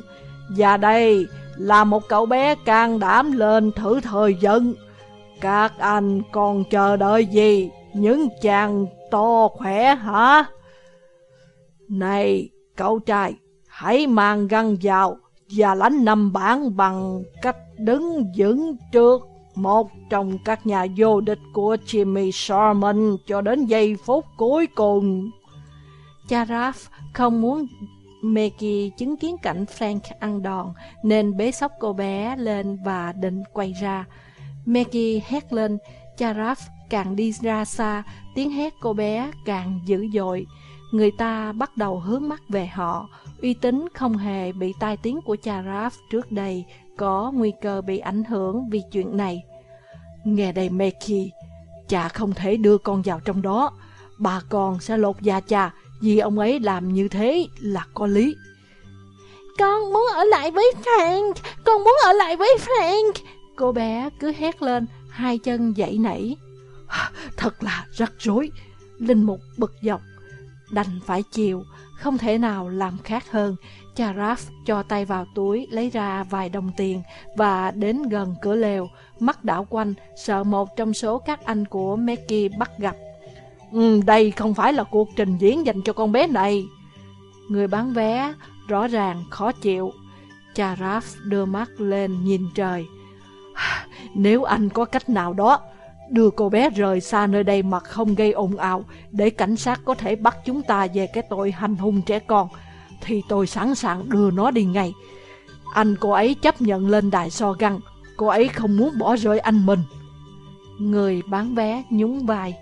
Và đây là một cậu bé can đảm lên thử thời dân Các anh còn chờ đợi gì? Những chàng to khỏe hả? Này, cậu trai, hãy mang găng vào và lánh năm bản bằng cách đứng vững trước một trong các nhà vô địch của Jimmy Sherman cho đến giây phút cuối cùng. Cha Raph không muốn Maggie chứng kiến cảnh Frank ăn đòn nên bế sóc cô bé lên và định quay ra. Maggie hét lên, cha Raph càng đi ra xa, tiếng hét cô bé càng dữ dội. Người ta bắt đầu hướng mắt về họ, uy tín không hề bị tai tiếng của cha Raph trước đây có nguy cơ bị ảnh hưởng vì chuyện này. Nghe đây Maggie, cha không thể đưa con vào trong đó, bà con sẽ lột da cha vì ông ấy làm như thế là có lý. Con muốn ở lại với Frank, con muốn ở lại với Frank. Cô bé cứ hét lên, hai chân dậy nảy. Thật là rắc rối. Linh Mục bực dọc, đành phải chiều, không thể nào làm khác hơn. Cha Raff cho tay vào túi lấy ra vài đồng tiền và đến gần cửa lều, mắt đảo quanh, sợ một trong số các anh của Mackie bắt gặp. Ừ, đây không phải là cuộc trình diễn dành cho con bé này. Người bán vé rõ ràng khó chịu. Cha Raff đưa mắt lên nhìn trời. Nếu anh có cách nào đó, đưa cô bé rời xa nơi đây mà không gây ồn ào, để cảnh sát có thể bắt chúng ta về cái tội hành hung trẻ con, thì tôi sẵn sàng đưa nó đi ngay. Anh cô ấy chấp nhận lên đài so găng, cô ấy không muốn bỏ rơi anh mình. Người bán vé nhún vai.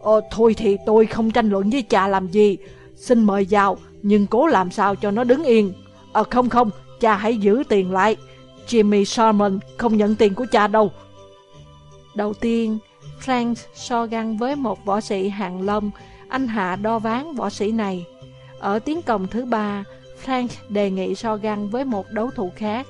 Ờ, thôi thì tôi không tranh luận với cha làm gì. Xin mời vào, nhưng cố làm sao cho nó đứng yên. Ờ, không không, cha hãy giữ tiền lại. Jimmy Sharman không nhận tiền của cha đâu. Đầu tiên, Frank so găng với một võ sĩ hàng lông, anh hạ đo ván võ sĩ này. Ở tiếng còng thứ ba, Frank đề nghị so găng với một đấu thủ khác.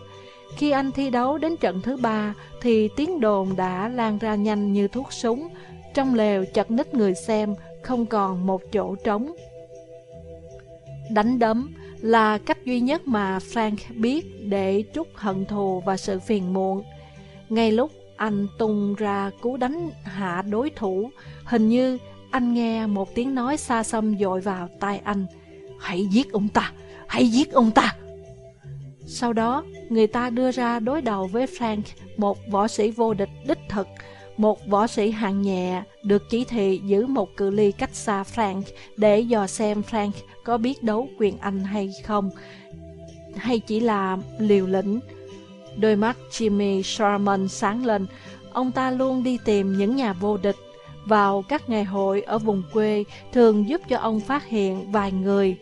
Khi anh thi đấu đến trận thứ ba, thì tiếng đồn đã lan ra nhanh như thuốc súng. Trong lều chật ních người xem, không còn một chỗ trống. Đánh đấm là cách duy nhất mà Frank biết để trút hận thù và sự phiền muộn. Ngay lúc anh tung ra cú đánh hạ đối thủ, hình như anh nghe một tiếng nói xa xăm dội vào tai anh. Hãy giết ông ta, hãy giết ông ta. Sau đó, người ta đưa ra đối đầu với Frank, một võ sĩ vô địch đích thực, một võ sĩ hạng nhẹ được chỉ thị giữ một cự ly cách xa Frank để dò xem Frank có biết đấu quyền Anh hay không, hay chỉ là liều lĩnh. Đôi mắt Jimmy Sherman sáng lên, ông ta luôn đi tìm những nhà vô địch. Vào các ngày hội ở vùng quê thường giúp cho ông phát hiện vài người.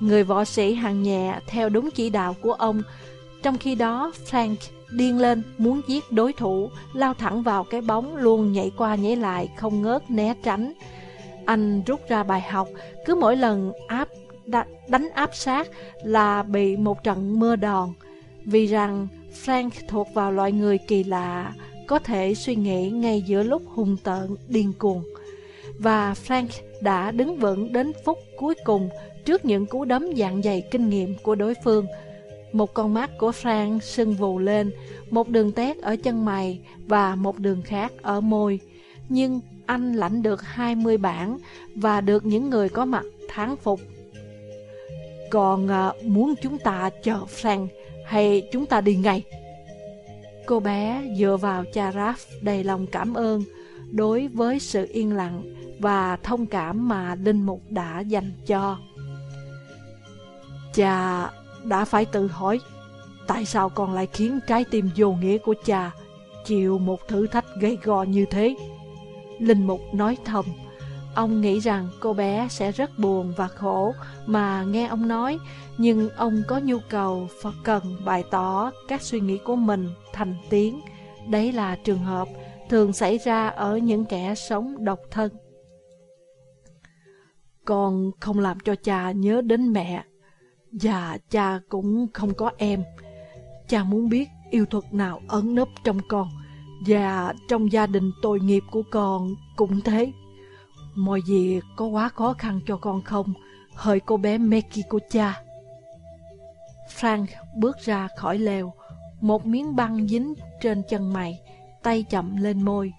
Người võ sĩ hạng nhẹ theo đúng chỉ đạo của ông. Trong khi đó, Frank điên lên muốn giết đối thủ, lao thẳng vào cái bóng luôn nhảy qua nhảy lại, không ngớt né tránh. Anh rút ra bài học, cứ mỗi lần áp đánh áp sát là bị một trận mưa đòn. Vì rằng Frank thuộc vào loại người kỳ lạ, có thể suy nghĩ ngay giữa lúc hung tợn, điên cuồng. Và Frank đã đứng vững đến phút cuối cùng trước những cú đấm dạng dày kinh nghiệm của đối phương. Một con mắt của Frank sưng vù lên, một đường tét ở chân mày và một đường khác ở môi. Nhưng anh lãnh được 20 bản và được những người có mặt thán phục. Còn à, muốn chúng ta chờ Frank hay chúng ta đi ngay? Cô bé dựa vào cha Raph đầy lòng cảm ơn đối với sự yên lặng và thông cảm mà Linh Mục đã dành cho. Cha đã phải tự hỏi tại sao con lại khiến trái tim vô nghĩa của cha chịu một thử thách gây go như thế. Linh Mục nói thầm, Ông nghĩ rằng cô bé sẽ rất buồn và khổ mà nghe ông nói, nhưng ông có nhu cầu và cần bày tỏ các suy nghĩ của mình thành tiếng. Đấy là trường hợp thường xảy ra ở những kẻ sống độc thân. Con không làm cho cha nhớ đến mẹ, và cha cũng không có em. Cha muốn biết yêu thuật nào ẩn nấp trong con, và trong gia đình tội nghiệp của con cũng thế. Mọi việc có quá khó khăn cho con không? Hỡi cô bé Meki của cha. Frank bước ra khỏi lều, một miếng băng dính trên chân mày, tay chậm lên môi.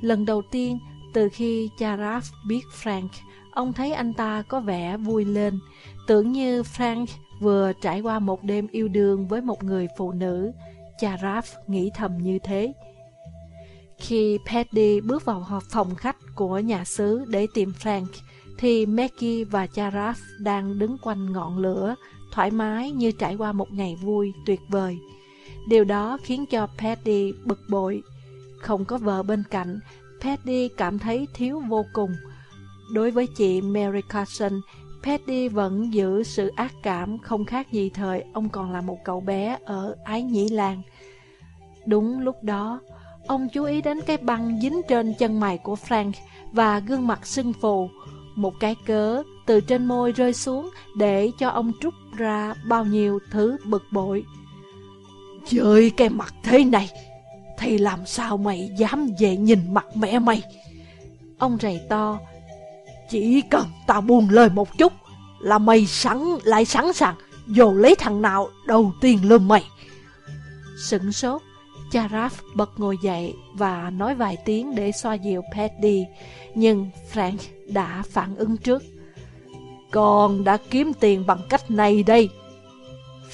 Lần đầu tiên từ khi cha Raph biết Frank, ông thấy anh ta có vẻ vui lên, tưởng như Frank vừa trải qua một đêm yêu đương với một người phụ nữ. Cha Raph nghĩ thầm như thế. Khi Paddy bước vào phòng khách của nhà xứ để tìm Frank, thì Maggie và cha đang đứng quanh ngọn lửa, thoải mái như trải qua một ngày vui tuyệt vời. Điều đó khiến cho Paddy bực bội. Không có vợ bên cạnh, Paddy cảm thấy thiếu vô cùng. Đối với chị Mary Carson, Paddy vẫn giữ sự ác cảm không khác gì thời ông còn là một cậu bé ở Ái Nhĩ Lan. Đúng lúc đó, ông chú ý đến cái băng dính trên chân mày của Frank và gương mặt sưng phù. Một cái cớ từ trên môi rơi xuống để cho ông trút ra bao nhiêu thứ bực bội. Chơi cái mặt thế này, thì làm sao mày dám về nhìn mặt mẹ mày? Ông rầy to, chỉ cần tao buông lời một chút là mày sẵn lại sẵn sàng dù lấy thằng nào đầu tiên lên mày. Sửng sốt, cha Raph bật ngồi dậy và nói vài tiếng để xoa dịu Paddy, nhưng Frank đã phản ứng trước. Con đã kiếm tiền bằng cách này đây.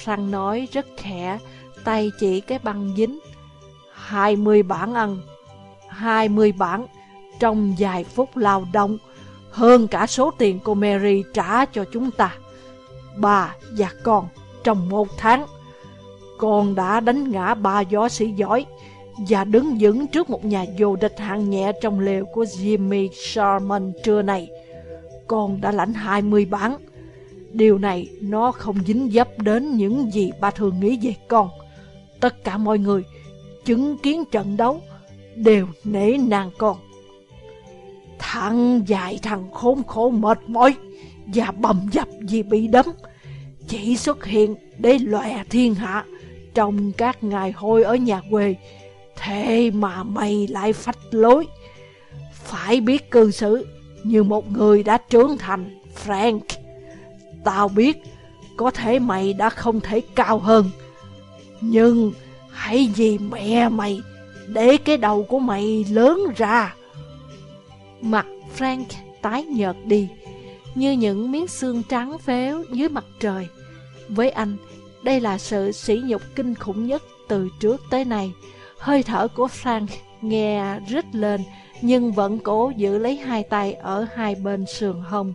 Frank nói rất khẽ, tay chỉ cái băng dính. Hai mươi bản ăn, hai mươi bản trong vài phút lao động hơn cả số tiền cô Mary trả cho chúng ta. Bà và con trong một tháng, con đã đánh ngã ba võ sĩ giỏi và đứng vững trước một nhà vô địch hạng nhẹ trong lều của Jimmy Sherman trưa này. Con đã lãnh 20 bản. Điều này nó không dính dấp đến những gì ba thường nghĩ về con. Tất cả mọi người chứng kiến trận đấu đều nể nàng con. Thằng dài thằng khốn khổ mệt mỏi và bầm dập vì bị đấm, chỉ xuất hiện để lòe thiên hạ trong các ngày hôi ở nhà quê. Thế mà mày lại phách lối. Phải biết cư xử như một người đã trưởng thành, Frank. Tao biết có thể mày đã không thể cao hơn. Nhưng hãy vì mẹ mày để cái đầu của mày lớn ra. Mặt Frank tái nhợt đi, như những miếng xương trắng phếu dưới mặt trời. Với anh, đây là sự sỉ nhục kinh khủng nhất từ trước tới nay. Hơi thở của Frank nghe rít lên, nhưng vẫn cố giữ lấy hai tay ở hai bên sườn hông.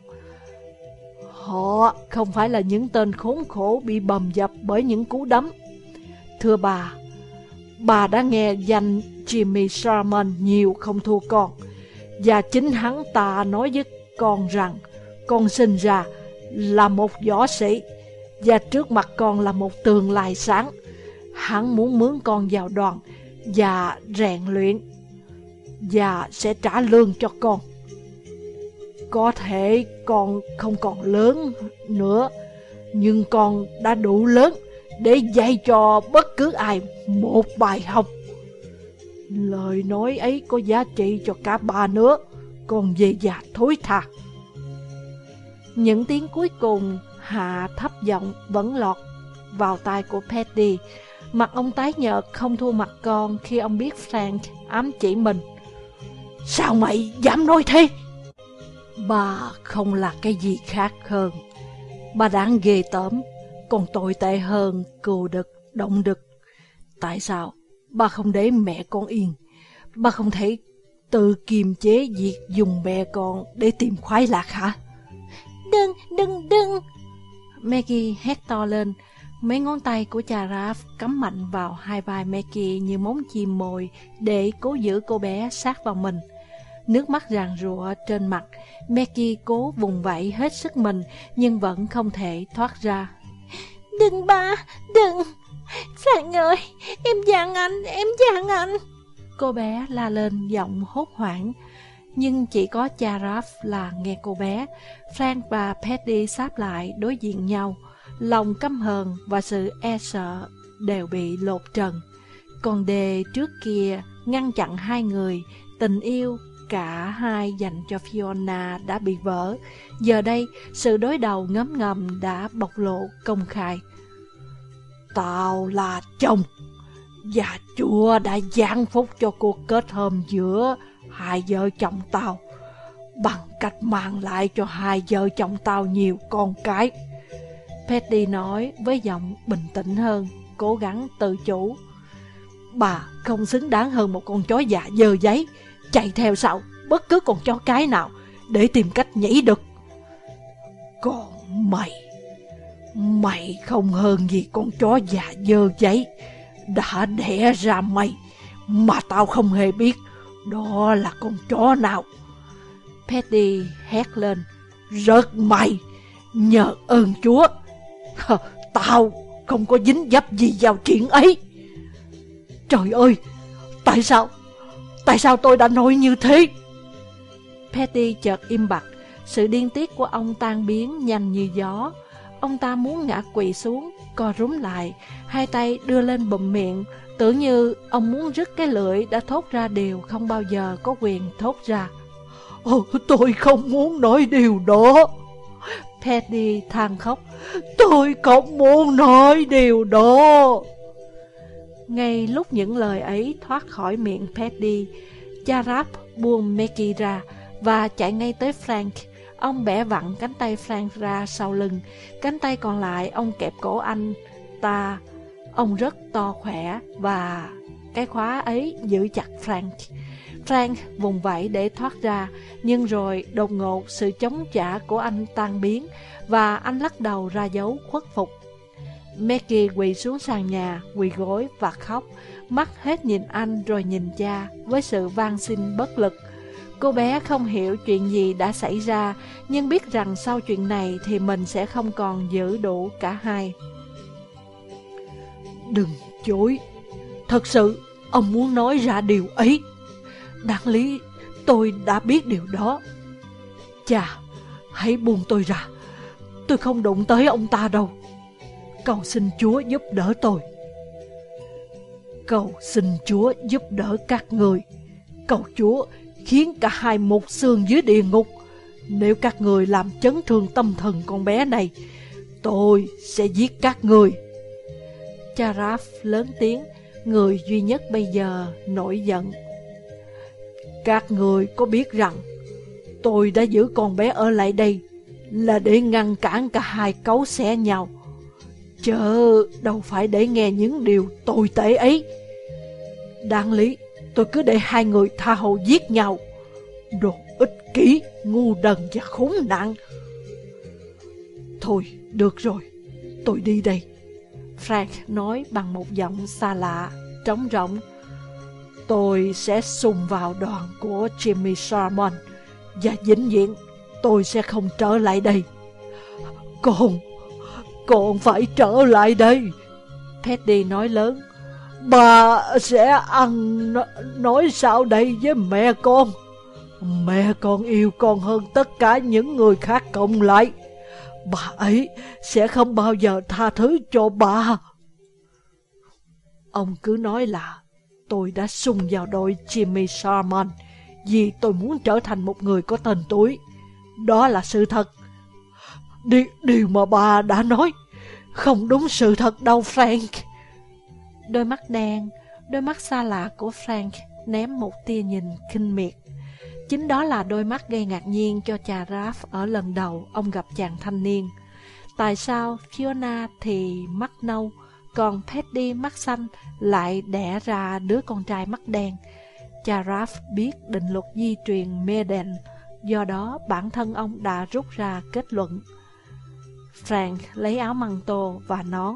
Họ không phải là những tên khốn khổ bị bầm dập bởi những cú đấm. Thưa bà, bà đã nghe danh Jimmy Sherman nhiều không thua con. Và chính hắn ta nói với con rằng con sinh ra là một võ sĩ và trước mặt con là một tương lai sáng. Hắn muốn mướn con vào đoàn và rèn luyện và sẽ trả lương cho con. Có thể con không còn lớn nữa, nhưng con đã đủ lớn để dạy cho bất cứ ai một bài học. Lời nói ấy có giá trị cho cả ba nữa, còn về già thối tha. Những tiếng cuối cùng hạ thấp giọng vẫn lọt vào tai của Petty. Mặt ông tái nhợt không thua mặt con khi ông biết Frank ám chỉ mình. Sao mày dám nói thế? Bà không là cái gì khác hơn. Bà đáng ghê tởm, còn tồi tệ hơn cừu đực, động đực. Tại sao bà không để mẹ con yên? Bà không thể tự kiềm chế việc dùng mẹ con để tìm khoái lạc hả? Đừng, đừng, đừng! Maggie hét to lên. Mấy ngón tay của cha Raph cắm mạnh vào hai vai Maggie như móng chim mồi để cố giữ cô bé sát vào mình. Nước mắt ràng rụa trên mặt, Becky cố vùng vẫy hết sức mình nhưng vẫn không thể thoát ra. Đừng ba, đừng! Phan ơi, em dặn anh, em dặn anh! Cô bé la lên giọng hốt hoảng. Nhưng chỉ có cha Raph là nghe cô bé. Frank và Patty sáp lại đối diện nhau. Lòng căm hờn và sự e sợ đều bị lột trần. Còn đề trước kia ngăn chặn hai người, tình yêu cả hai dành cho Fiona đã bị vỡ. Giờ đây, sự đối đầu ngấm ngầm đã bộc lộ công khai. Tao là chồng, và Chúa đã giáng phúc cho cuộc kết hôn giữa hai vợ chồng tao, bằng cách mang lại cho hai vợ chồng tao nhiều con cái. Petty nói với giọng bình tĩnh hơn, cố gắng tự chủ. Bà không xứng đáng hơn một con chó già dơ giấy, chạy theo sau bất cứ con chó cái nào để tìm cách nhảy đực. Còn mày, mày không hơn gì con chó già dơ giấy đã đẻ ra mày mà tao không hề biết đó là con chó nào. Petty hét lên, rớt mày, nhờ ơn Chúa. Tao không có dính dấp gì vào chuyện ấy. Trời ơi, tại sao, tại sao tôi đã nói như thế? Petty chợt im bặt, sự điên tiết của ông tan biến nhanh như gió. Ông ta muốn ngã quỵ xuống, co rúm lại, hai tay đưa lên bụm miệng, tưởng như ông muốn rứt cái lưỡi đã thốt ra điều không bao giờ có quyền thốt ra. Ồ, tôi không muốn nói điều đó. Petty than khóc. Tôi không muốn nói điều đó. Ngay lúc những lời ấy thoát khỏi miệng Petty, cha rap buông Mickey ra và chạy ngay tới Frank. Ông bẻ vặn cánh tay Frank ra sau lưng, cánh tay còn lại ông kẹp cổ anh ta. Ông rất to khỏe và cái khóa ấy giữ chặt Frank. Frank vùng vẫy để thoát ra, nhưng rồi đột ngột sự chống trả của anh tan biến và anh lắc đầu ra dấu khuất phục. Maggie quỳ xuống sàn nhà, quỳ gối và khóc, mắt hết nhìn anh rồi nhìn cha với sự van xin bất lực. Cô bé không hiểu chuyện gì đã xảy ra, nhưng biết rằng sau chuyện này thì mình sẽ không còn giữ đủ cả hai. Đừng chối, thật sự ông muốn nói ra điều ấy. Đáng lý tôi đã biết điều đó. Chà, hãy buông tôi ra, tôi không đụng tới ông ta đâu. Cầu xin Chúa giúp đỡ tôi. Cầu xin Chúa giúp đỡ các người. Cầu Chúa khiến cả hai một xương dưới địa ngục. Nếu các người làm chấn thương tâm thần con bé này, tôi sẽ giết các người. Charaf lớn tiếng, người duy nhất bây giờ nổi giận. Các người có biết rằng tôi đã giữ con bé ở lại đây là để ngăn cản cả hai cấu xẻ nhau. Chớ đâu phải để nghe những điều tồi tệ ấy. Đáng lý, tôi cứ để hai người tha hồ giết nhau. Đồ ích kỷ, ngu đần và khốn nạn. Thôi, được rồi, tôi đi đây. Frank nói bằng một giọng xa lạ, trống rỗng. Tôi sẽ xung vào đoàn của Jimmy Sharman và vĩnh viễn tôi sẽ không trở lại đây. Con, con phải trở lại đây. Teddy nói lớn. Bà sẽ ăn nói sao đây với mẹ con? Mẹ con yêu con hơn tất cả những người khác cộng lại. Bà ấy sẽ không bao giờ tha thứ cho bà. Ông cứ nói là tôi đã xung vào đội Jimmy Sharman vì tôi muốn trở thành một người có tên tuổi. Đó là sự thật. Điều, điều mà bà đã nói không đúng sự thật đâu Frank. Đôi mắt đen, đôi mắt xa lạ của Frank ném một tia nhìn kinh miệt. Chính đó là đôi mắt gây ngạc nhiên cho cha Raph ở lần đầu ông gặp chàng thanh niên. Tại sao Fiona thì mắt nâu, còn Petty mắt xanh lại đẻ ra đứa con trai mắt đen? Cha Raph biết định luật di truyền Meden, do đó bản thân ông đã rút ra kết luận. Frank lấy áo măng tô và nón.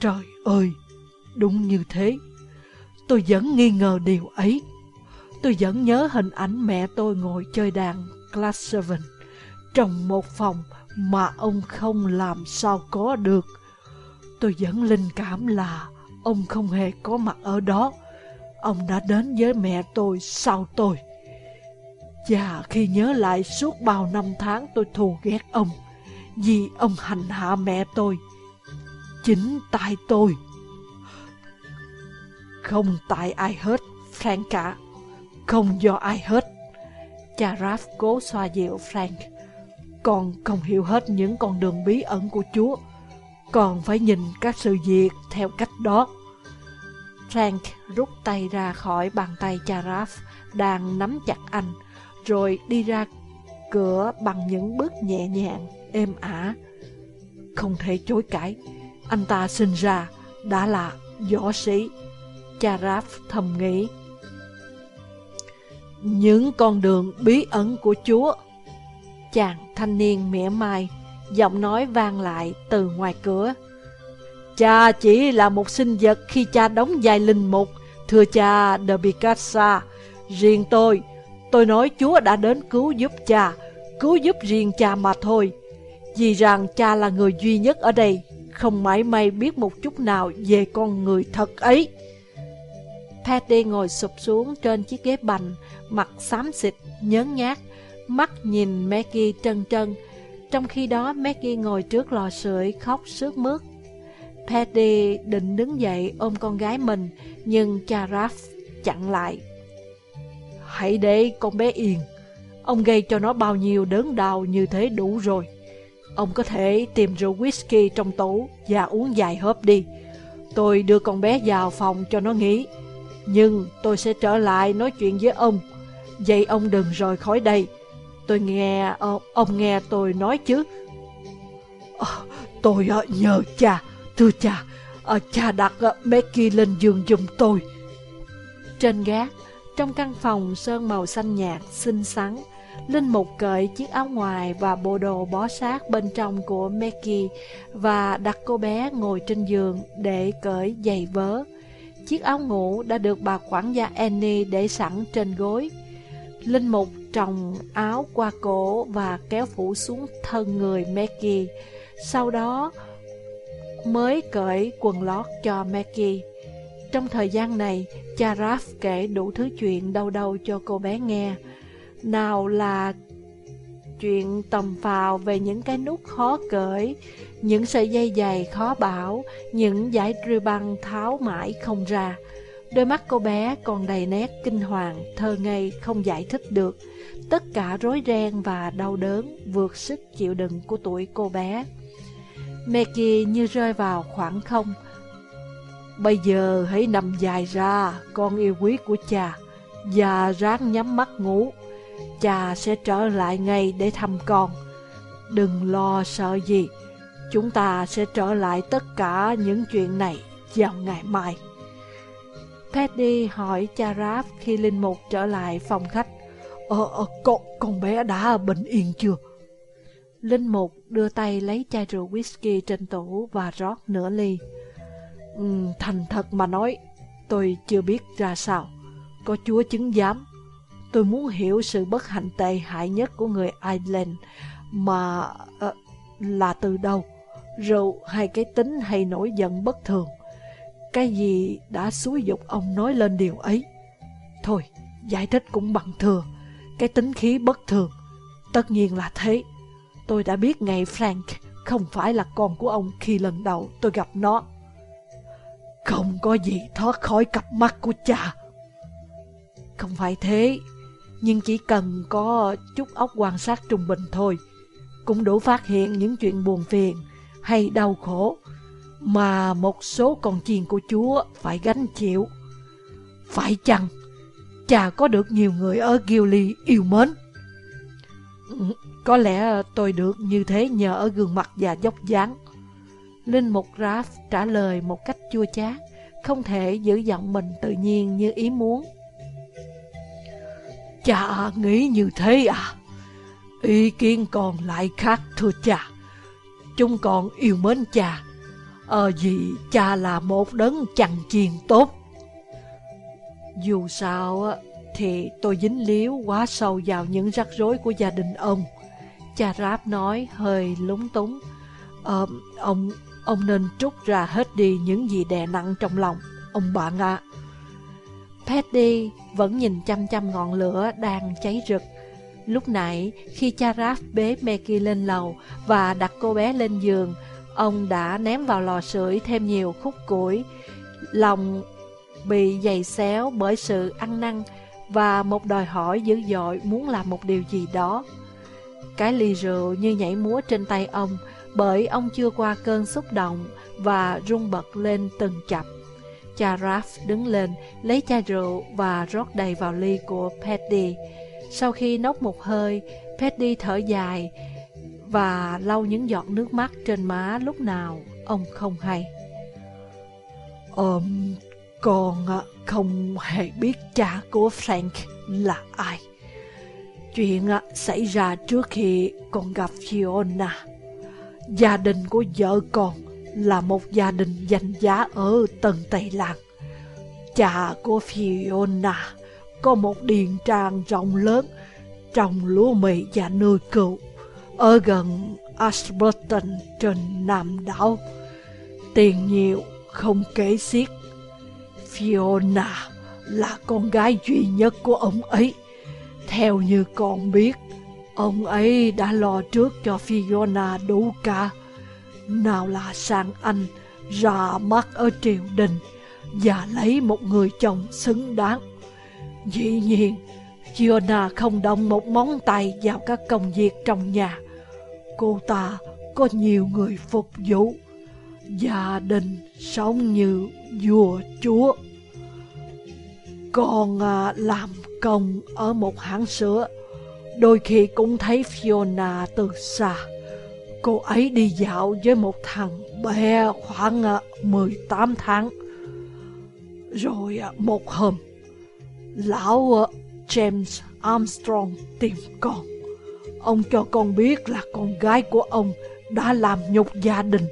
Trời ơi, đúng như thế. Tôi vẫn nghi ngờ điều ấy. Tôi vẫn nhớ hình ảnh mẹ tôi ngồi chơi đàn Class 7 trong một phòng mà ông không làm sao có được. Tôi vẫn linh cảm là ông không hề có mặt ở đó. Ông đã đến với mẹ tôi sau tôi. Và khi nhớ lại suốt bao năm tháng tôi thù ghét ông, vì ông hành hạ mẹ tôi, chính tại tôi. Không tại ai hết, Frank cả. Không do ai hết. Cha Raph cố xoa dịu Frank. Con không hiểu hết những con đường bí ẩn của Chúa. Con phải nhìn các sự việc theo cách đó. Frank rút tay ra khỏi bàn tay cha Raph đang nắm chặt anh, rồi đi ra cửa bằng những bước nhẹ nhàng, êm ả. Không thể chối cãi, anh ta sinh ra đã là võ sĩ. Cha Raph thầm nghĩ. Những con đường bí ẩn của Chúa. Chàng thanh niên mỉa mai, giọng nói vang lại từ ngoài cửa. Cha chỉ là một sinh vật khi cha đóng vai linh mục, thưa cha de Picasa. Riêng tôi, tôi nói Chúa đã đến cứu giúp cha, cứu giúp riêng cha mà thôi. Vì rằng cha là người duy nhất ở đây, không mãi may biết một chút nào về con người thật ấy. Patty ngồi sụp xuống trên chiếc ghế bành, mặt xám xịt, nhớn nhát, mắt nhìn Maggie trân trân. Trong khi đó Maggie ngồi trước lò sưởi khóc sướt mướt. Patty định đứng dậy ôm con gái mình, nhưng cha Raff chặn lại. Hãy để con bé yên. Ông gây cho nó bao nhiêu đớn đau như thế đủ rồi. Ông có thể tìm rượu whisky trong tủ và uống vài hớp đi. Tôi đưa con bé vào phòng cho nó nghỉ. Nhưng tôi sẽ trở lại nói chuyện với ông. Vậy ông đừng rời khỏi đây. Tôi nghe, ông, ông nghe tôi nói chứ. À, tôi ờ, nhờ cha, thưa cha, cha đặt Becky lên giường giùm tôi. Trên gác, trong căn phòng sơn màu xanh nhạt, xinh xắn, Linh Mục cởi chiếc áo ngoài và bộ đồ bó sát bên trong của Becky và đặt cô bé ngồi trên giường để cởi giày vớ. Chiếc áo ngủ đã được bà quản gia Annie để sẵn trên gối. Linh Mục trồng áo qua cổ và kéo phủ xuống thân người Maggie. Sau đó mới cởi quần lót cho Maggie. Trong thời gian này, cha Raph kể đủ thứ chuyện đau đầu cho cô bé nghe. Nào là chuyện tầm phào về những cái nút khó cởi, những sợi dây dày khó bảo, những giải rư băng tháo mãi không ra. Đôi mắt cô bé còn đầy nét kinh hoàng, thơ ngây không giải thích được. Tất cả rối ren và đau đớn vượt sức chịu đựng của tuổi cô bé. Meki như rơi vào khoảng không. Bây giờ hãy nằm dài ra, con yêu quý của cha, và ráng nhắm mắt ngủ. Cha sẽ trở lại ngay để thăm con. Đừng lo sợ gì, chúng ta sẽ trở lại tất cả những chuyện này vào ngày mai. Paddy hỏi cha Raph khi Linh Mục trở lại phòng khách. Ờ, ờ con, con bé đã bình yên chưa? Linh Mục đưa tay lấy chai rượu whisky trên tủ và rót nửa ly. Ừ, thành thật mà nói, tôi chưa biết ra sao. Có chúa chứng giám. Tôi muốn hiểu sự bất hạnh tệ hại nhất của người Ireland mà uh, là từ đâu. Rượu hay cái tính hay nổi giận bất thường. Cái gì đã xúi dục ông nói lên điều ấy? Thôi, giải thích cũng bằng thừa. Cái tính khí bất thường. Tất nhiên là thế. Tôi đã biết ngày Frank không phải là con của ông khi lần đầu tôi gặp nó. Không có gì thoát khỏi cặp mắt của cha. Không phải thế, nhưng chỉ cần có chút óc quan sát trung bình thôi, cũng đủ phát hiện những chuyện buồn phiền hay đau khổ mà một số con chiên của Chúa phải gánh chịu. Phải chăng cha có được nhiều người ở Gilly yêu mến? Có lẽ tôi được như thế nhờ ở gương mặt và dốc dáng. Linh Mục Raph trả lời một cách chua chát, không thể giữ giọng mình tự nhiên như ý muốn. Cha nghĩ như thế à? Ý kiến còn lại khác thưa cha. Chúng còn yêu mến cha Ờ vì cha là một đấng chằn chiền tốt Dù sao thì tôi dính líu quá sâu vào những rắc rối của gia đình ông. Cha Ráp nói hơi lúng túng. Ờ, ông, ông nên trút ra hết đi những gì đè nặng trong lòng, ông bạn ạ. À. Vẫn nhìn chăm chăm ngọn lửa đang cháy rực. Lúc nãy, khi cha Raph bế Maggie lên lầu và đặt cô bé lên giường, ông đã ném vào lò sưởi thêm nhiều khúc củi. Lòng bị dày xéo bởi sự ăn năn và một đòi hỏi dữ dội muốn làm một điều gì đó. Cái ly rượu như nhảy múa trên tay ông bởi ông chưa qua cơn xúc động và rung bật lên từng chập. Cha Raph đứng lên, lấy chai rượu và rót đầy vào ly của Patty. Sau khi nốc một hơi, Petty thở dài và lau những giọt nước mắt trên má lúc nào ông không hay. Ôm, con à, không hề biết cha của Frank là ai. Chuyện à, xảy ra trước khi con gặp Fiona. Gia đình của vợ con là một gia đình danh giá ở Tân Tây Lan. Cha của Fiona có một điền trang rộng lớn trồng lúa mì và nuôi cừu ở gần Ashburton trên Nam đảo. Tiền nhiều không kể xiết. Fiona là con gái duy nhất của ông ấy. Theo như con biết, ông ấy đã lo trước cho Fiona đủ cả. Nào là sang Anh, ra mắt ở triều đình và lấy một người chồng xứng đáng. Dĩ nhiên, Fiona không động một móng tay vào các công việc trong nhà. Cô ta có nhiều người phục vụ, gia đình sống như vua chúa. Còn à, làm công ở một hãng sữa, đôi khi cũng thấy Fiona từ xa. Cô ấy đi dạo với một thằng bé khoảng à, 18 tháng. Rồi à, một hôm, lão ờ, James Armstrong tìm con. Ông cho con biết là con gái của ông đã làm nhục gia đình,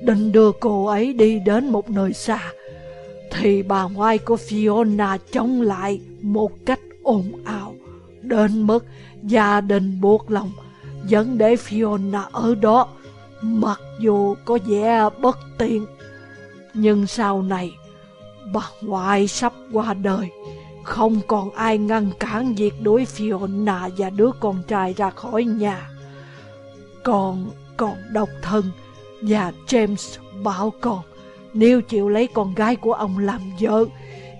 định đưa cô ấy đi đến một nơi xa. Thì bà ngoại của Fiona chống lại một cách ồn ào, đến mức gia đình buộc lòng dẫn để Fiona ở đó, mặc dù có vẻ bất tiện. Nhưng sau này, bà ngoại sắp qua đời, không còn ai ngăn cản việc đuổi Fiona và đứa con trai ra khỏi nhà. Con, còn độc thân và James bảo con nếu chịu lấy con gái của ông làm vợ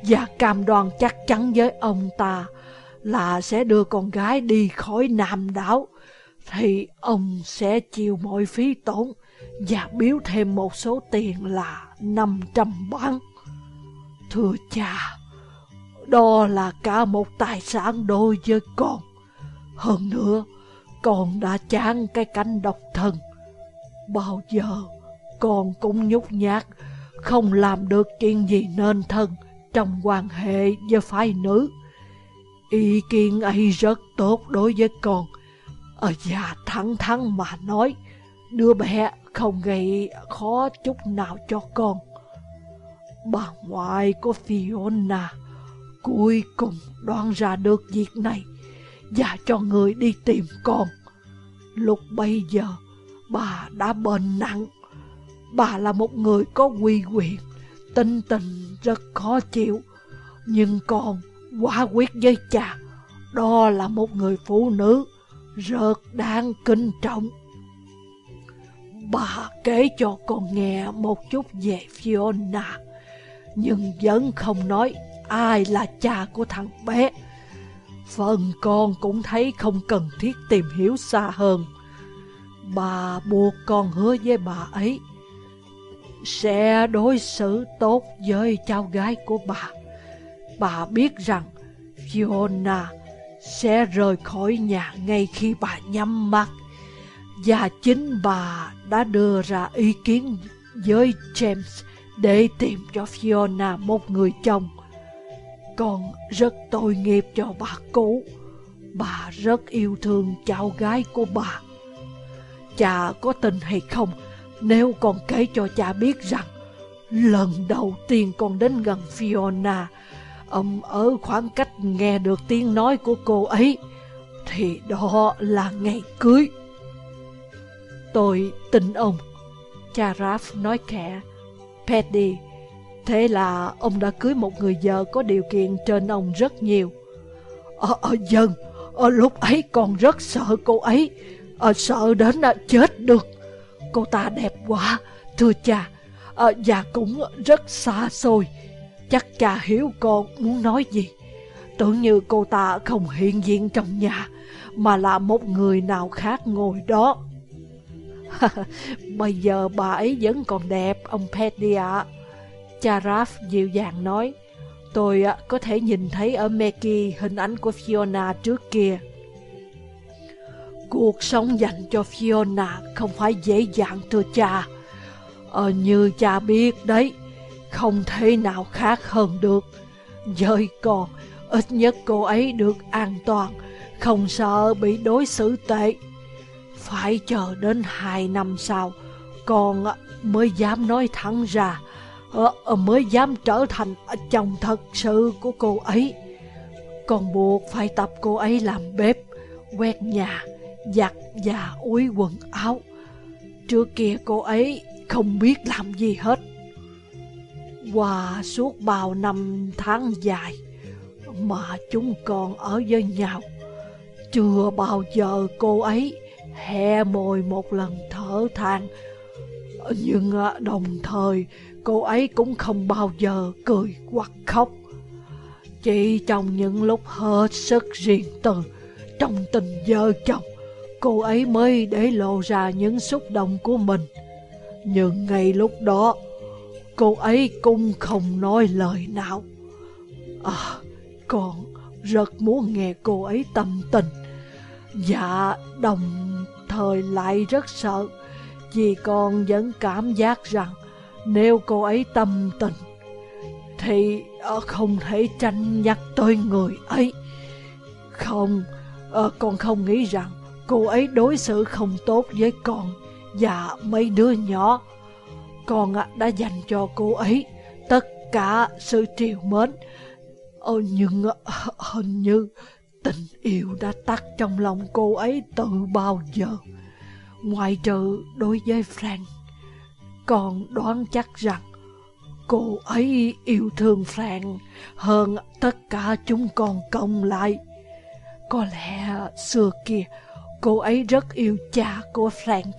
và cam đoan chắc chắn với ông ta là sẽ đưa con gái đi khỏi Nam đảo thì ông sẽ chịu mọi phí tổn và biếu thêm một số tiền là 500 bảng. Thưa cha, đó là cả một tài sản đôi với con. Hơn nữa, con đã chán cái cảnh độc thân. Bao giờ con cũng nhút nhát, không làm được chuyện gì nên thân trong quan hệ với phái nữ. Ý kiến ấy rất tốt đối với con. Ở già thẳng thắn mà nói, đứa bé không gây khó chút nào cho con. Bà ngoại của Fiona cuối cùng đoán ra được việc này và cho người đi tìm con. Lúc bây giờ, bà đã bệnh nặng. Bà là một người có quy quyền, tinh tình rất khó chịu. Nhưng con quá quyết với cha, đó là một người phụ nữ rất đáng kính trọng. Bà kể cho con nghe một chút về Fiona, nhưng vẫn không nói ai là cha của thằng bé. Phần con cũng thấy không cần thiết tìm hiểu xa hơn. Bà buộc con hứa với bà ấy, sẽ đối xử tốt với cháu gái của bà. Bà biết rằng Fiona sẽ rời khỏi nhà ngay khi bà nhắm mắt. Và chính bà đã đưa ra ý kiến với James để tìm cho Fiona một người chồng. Con rất tội nghiệp cho bà cũ. Bà rất yêu thương cháu gái của bà. Cha có tin hay không nếu con kể cho cha biết rằng lần đầu tiên con đến gần Fiona Ông ở khoảng cách nghe được tiếng nói của cô ấy, thì đó là ngày cưới. Tôi tin ông, cha Raph nói khẽ. Paddy, thế là ông đã cưới một người vợ có điều kiện trên ông rất nhiều. Ờ, ờ dân, ở ờ, lúc ấy còn rất sợ cô ấy, ờ, sợ đến là chết được. Cô ta đẹp quá, thưa cha, ờ, và cũng rất xa xôi. Chắc cha hiểu con muốn nói gì. Tưởng như cô ta không hiện diện trong nhà, mà là một người nào khác ngồi đó. Bây giờ bà ấy vẫn còn đẹp, ông Petty ạ. À. Raph dịu dàng nói, tôi à, có thể nhìn thấy ở Meki hình ảnh của Fiona trước kia. Cuộc sống dành cho Fiona không phải dễ dàng thưa cha. Ờ, như cha biết đấy, không thể nào khác hơn được. Với con, ít nhất cô ấy được an toàn, không sợ bị đối xử tệ. Phải chờ đến hai năm sau, con à, mới dám nói thẳng ra, Ờ, ờ, mới dám trở thành chồng thật sự của cô ấy. còn buộc phải tập cô ấy làm bếp, quét nhà, giặt và ủi quần áo. Trước kia cô ấy không biết làm gì hết. Qua suốt bao năm tháng dài mà chúng còn ở với nhau, chưa bao giờ cô ấy hé môi một lần thở than. Nhưng à, đồng thời cô ấy cũng không bao giờ cười hoặc khóc. Chỉ trong những lúc hết sức riêng tư, trong tình vợ chồng, cô ấy mới để lộ ra những xúc động của mình. Nhưng ngay lúc đó, cô ấy cũng không nói lời nào. À, con rất muốn nghe cô ấy tâm tình. Dạ, đồng thời lại rất sợ, vì con vẫn cảm giác rằng nếu cô ấy tâm tình, thì ờ, không thể tranh nhắc tới người ấy. Không, ờ, con không nghĩ rằng cô ấy đối xử không tốt với con và mấy đứa nhỏ. Con à, đã dành cho cô ấy tất cả sự triều mến. Ờ, nhưng hình như tình yêu đã tắt trong lòng cô ấy từ bao giờ. Ngoài trừ đối với Frank, con đoán chắc rằng cô ấy yêu thương Frank hơn tất cả chúng con cộng lại. Có lẽ xưa kia cô ấy rất yêu cha của Frank,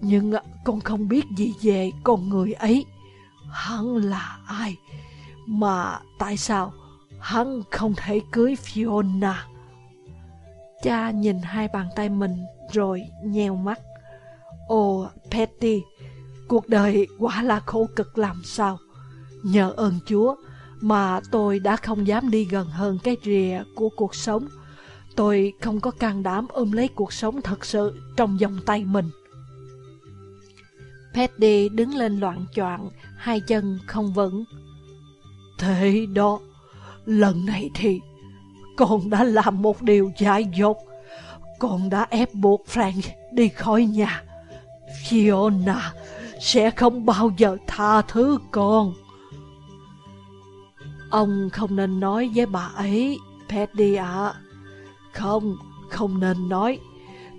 nhưng con không biết gì về con người ấy. Hắn là ai? Mà tại sao hắn không thể cưới Fiona? Cha nhìn hai bàn tay mình rồi nheo mắt. Ồ, Petty, cuộc đời quả là khổ cực làm sao. Nhờ ơn Chúa mà tôi đã không dám đi gần hơn cái rìa của cuộc sống. Tôi không có can đảm ôm lấy cuộc sống thật sự trong vòng tay mình. Petty đứng lên loạn choạng, hai chân không vững. Thế đó, lần này thì con đã làm một điều dại dột. Con đã ép buộc Frank đi khỏi nhà. Fiona sẽ không bao giờ tha thứ con. Ông không nên nói với bà ấy, Petty ạ. Không, không nên nói.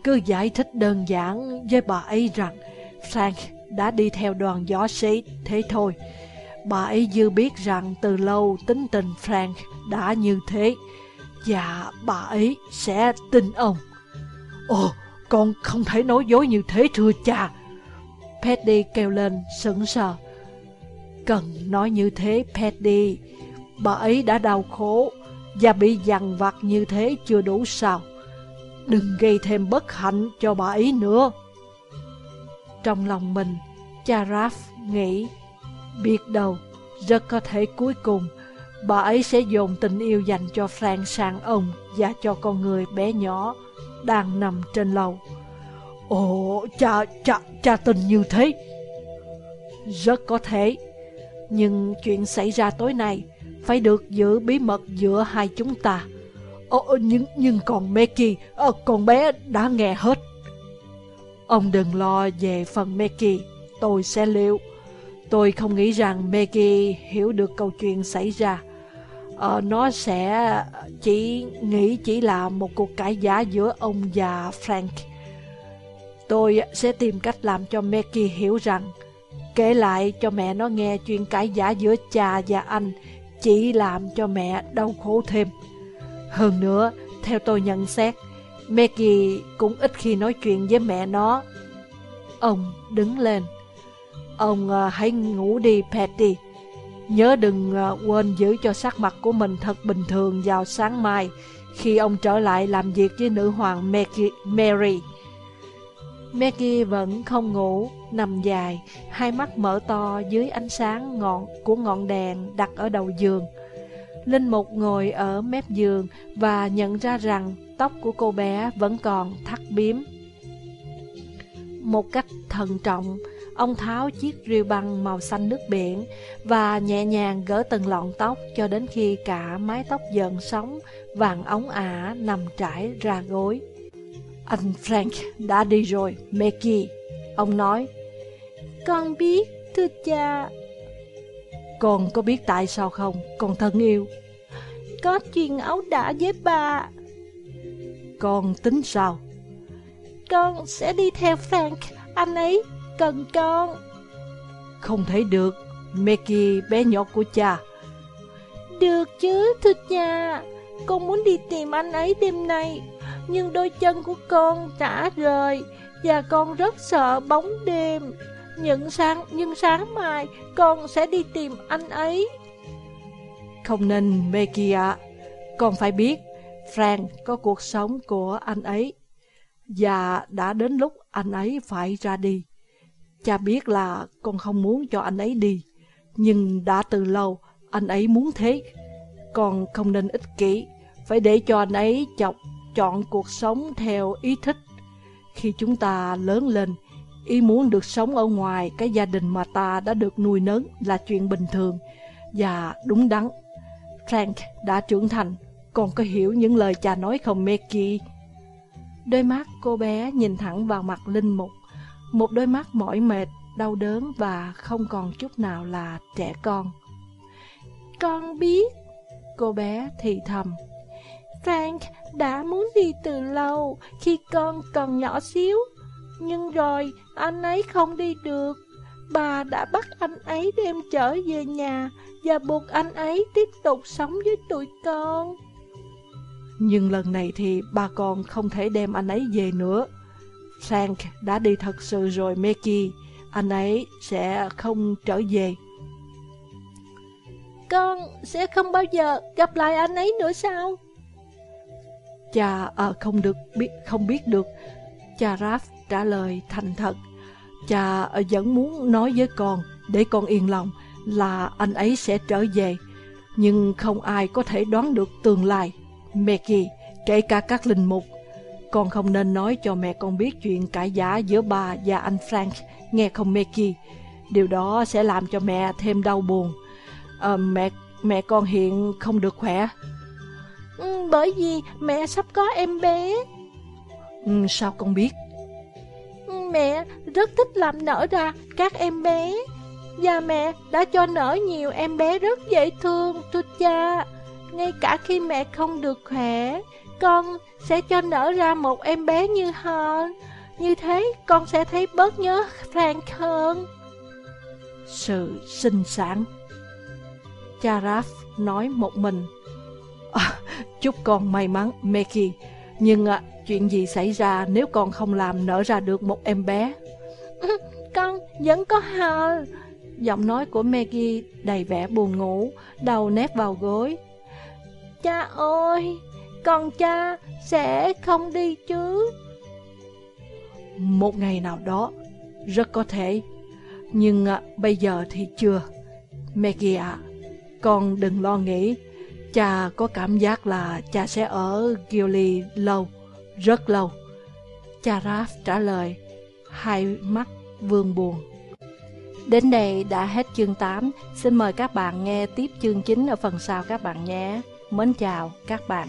Cứ giải thích đơn giản với bà ấy rằng Frank đã đi theo đoàn gió sĩ, thế thôi. Bà ấy dư biết rằng từ lâu tính tình Frank đã như thế, và bà ấy sẽ tin ông. Ồ, con không thể nói dối như thế thưa cha. Paddy kêu lên sững sờ. Cần nói như thế Paddy, bà ấy đã đau khổ và bị dằn vặt như thế chưa đủ sao. Đừng gây thêm bất hạnh cho bà ấy nữa. Trong lòng mình, cha Raph nghĩ, biết đâu, rất có thể cuối cùng, bà ấy sẽ dồn tình yêu dành cho Frank sang ông và cho con người bé nhỏ đang nằm trên lầu. Ồ, cha, cha, cha tin như thế. Rất có thể, nhưng chuyện xảy ra tối nay phải được giữ bí mật giữa hai chúng ta. Ồ, nhưng, nhưng còn Meki, ờ, con bé đã nghe hết. Ông đừng lo về phần Meki, tôi sẽ liệu. Tôi không nghĩ rằng Meki hiểu được câu chuyện xảy ra. Ờ, nó sẽ chỉ nghĩ chỉ là một cuộc cãi giá giữa ông và Frank. Tôi sẽ tìm cách làm cho Becky hiểu rằng kể lại cho mẹ nó nghe chuyện cãi giả giữa cha và anh chỉ làm cho mẹ đau khổ thêm. Hơn nữa, theo tôi nhận xét, Maggie cũng ít khi nói chuyện với mẹ nó. Ông đứng lên. Ông uh, hãy ngủ đi, Patty. Nhớ đừng uh, quên giữ cho sắc mặt của mình thật bình thường vào sáng mai khi ông trở lại làm việc với nữ hoàng Maggie, Mary. Maggie vẫn không ngủ, nằm dài, hai mắt mở to dưới ánh sáng ngọn của ngọn đèn đặt ở đầu giường. Linh Mục ngồi ở mép giường và nhận ra rằng tóc của cô bé vẫn còn thắt biếm. Một cách thận trọng, ông tháo chiếc rìu băng màu xanh nước biển và nhẹ nhàng gỡ từng lọn tóc cho đến khi cả mái tóc dần sóng vàng ống ả nằm trải ra gối. Anh Frank đã đi rồi, Maggie. Ông nói. Con biết, thưa cha. Con có biết tại sao không, con thân yêu? Có chuyện ấu đả với bà. Con tính sao? Con sẽ đi theo Frank, anh ấy cần con. Không thể được, Maggie bé nhỏ của cha. Được chứ, thưa cha. Con muốn đi tìm anh ấy đêm nay nhưng đôi chân của con đã rời và con rất sợ bóng đêm. Nhưng sáng, nhưng sáng mai con sẽ đi tìm anh ấy. Không nên, Mekia. Con phải biết, Frank có cuộc sống của anh ấy. Và đã đến lúc anh ấy phải ra đi. Cha biết là con không muốn cho anh ấy đi. Nhưng đã từ lâu anh ấy muốn thế. Con không nên ích kỷ, phải để cho anh ấy chọc chọn cuộc sống theo ý thích. Khi chúng ta lớn lên, ý muốn được sống ở ngoài cái gia đình mà ta đã được nuôi nấng là chuyện bình thường và đúng đắn. Frank đã trưởng thành, còn có hiểu những lời cha nói không Becky? Đôi mắt cô bé nhìn thẳng vào mặt Linh Mục, một đôi mắt mỏi mệt, đau đớn và không còn chút nào là trẻ con. Con biết, cô bé thì thầm. Frank đã muốn đi từ lâu khi con còn nhỏ xíu. Nhưng rồi anh ấy không đi được. Bà đã bắt anh ấy đem trở về nhà và buộc anh ấy tiếp tục sống với tụi con. Nhưng lần này thì ba con không thể đem anh ấy về nữa. Frank đã đi thật sự rồi Mickey, anh ấy sẽ không trở về. Con sẽ không bao giờ gặp lại anh ấy nữa sao? Cha à, không được biết không biết được. Cha Raph trả lời thành thật. Cha à, vẫn muốn nói với con để con yên lòng là anh ấy sẽ trở về. Nhưng không ai có thể đoán được tương lai. Maggie, kể cả các linh mục. Con không nên nói cho mẹ con biết chuyện cãi giả giữa bà và anh Frank, nghe không Maggie? Điều đó sẽ làm cho mẹ thêm đau buồn. À, mẹ mẹ con hiện không được khỏe. Ừ, bởi vì mẹ sắp có em bé. Ừ, sao con biết? Ừ, mẹ rất thích làm nở ra các em bé. Và mẹ đã cho nở nhiều em bé rất dễ thương, thưa cha. Ngay cả khi mẹ không được khỏe, con sẽ cho nở ra một em bé như hơn. Như thế con sẽ thấy bớt nhớ Frank hơn. Sự sinh sản Cha Raph nói một mình À, chúc con may mắn, Meki. Nhưng à, chuyện gì xảy ra nếu con không làm nở ra được một em bé? con vẫn có hờ. Giọng nói của Maggie đầy vẻ buồn ngủ, đầu nép vào gối. Cha ơi, con cha sẽ không đi chứ? Một ngày nào đó, rất có thể. Nhưng à, bây giờ thì chưa. Maggie à, con đừng lo nghĩ. Cha có cảm giác là cha sẽ ở Gilly lâu, rất lâu. Cha Raph trả lời, hai mắt vương buồn. Đến đây đã hết chương 8, xin mời các bạn nghe tiếp chương 9 ở phần sau các bạn nhé. Mến chào các bạn.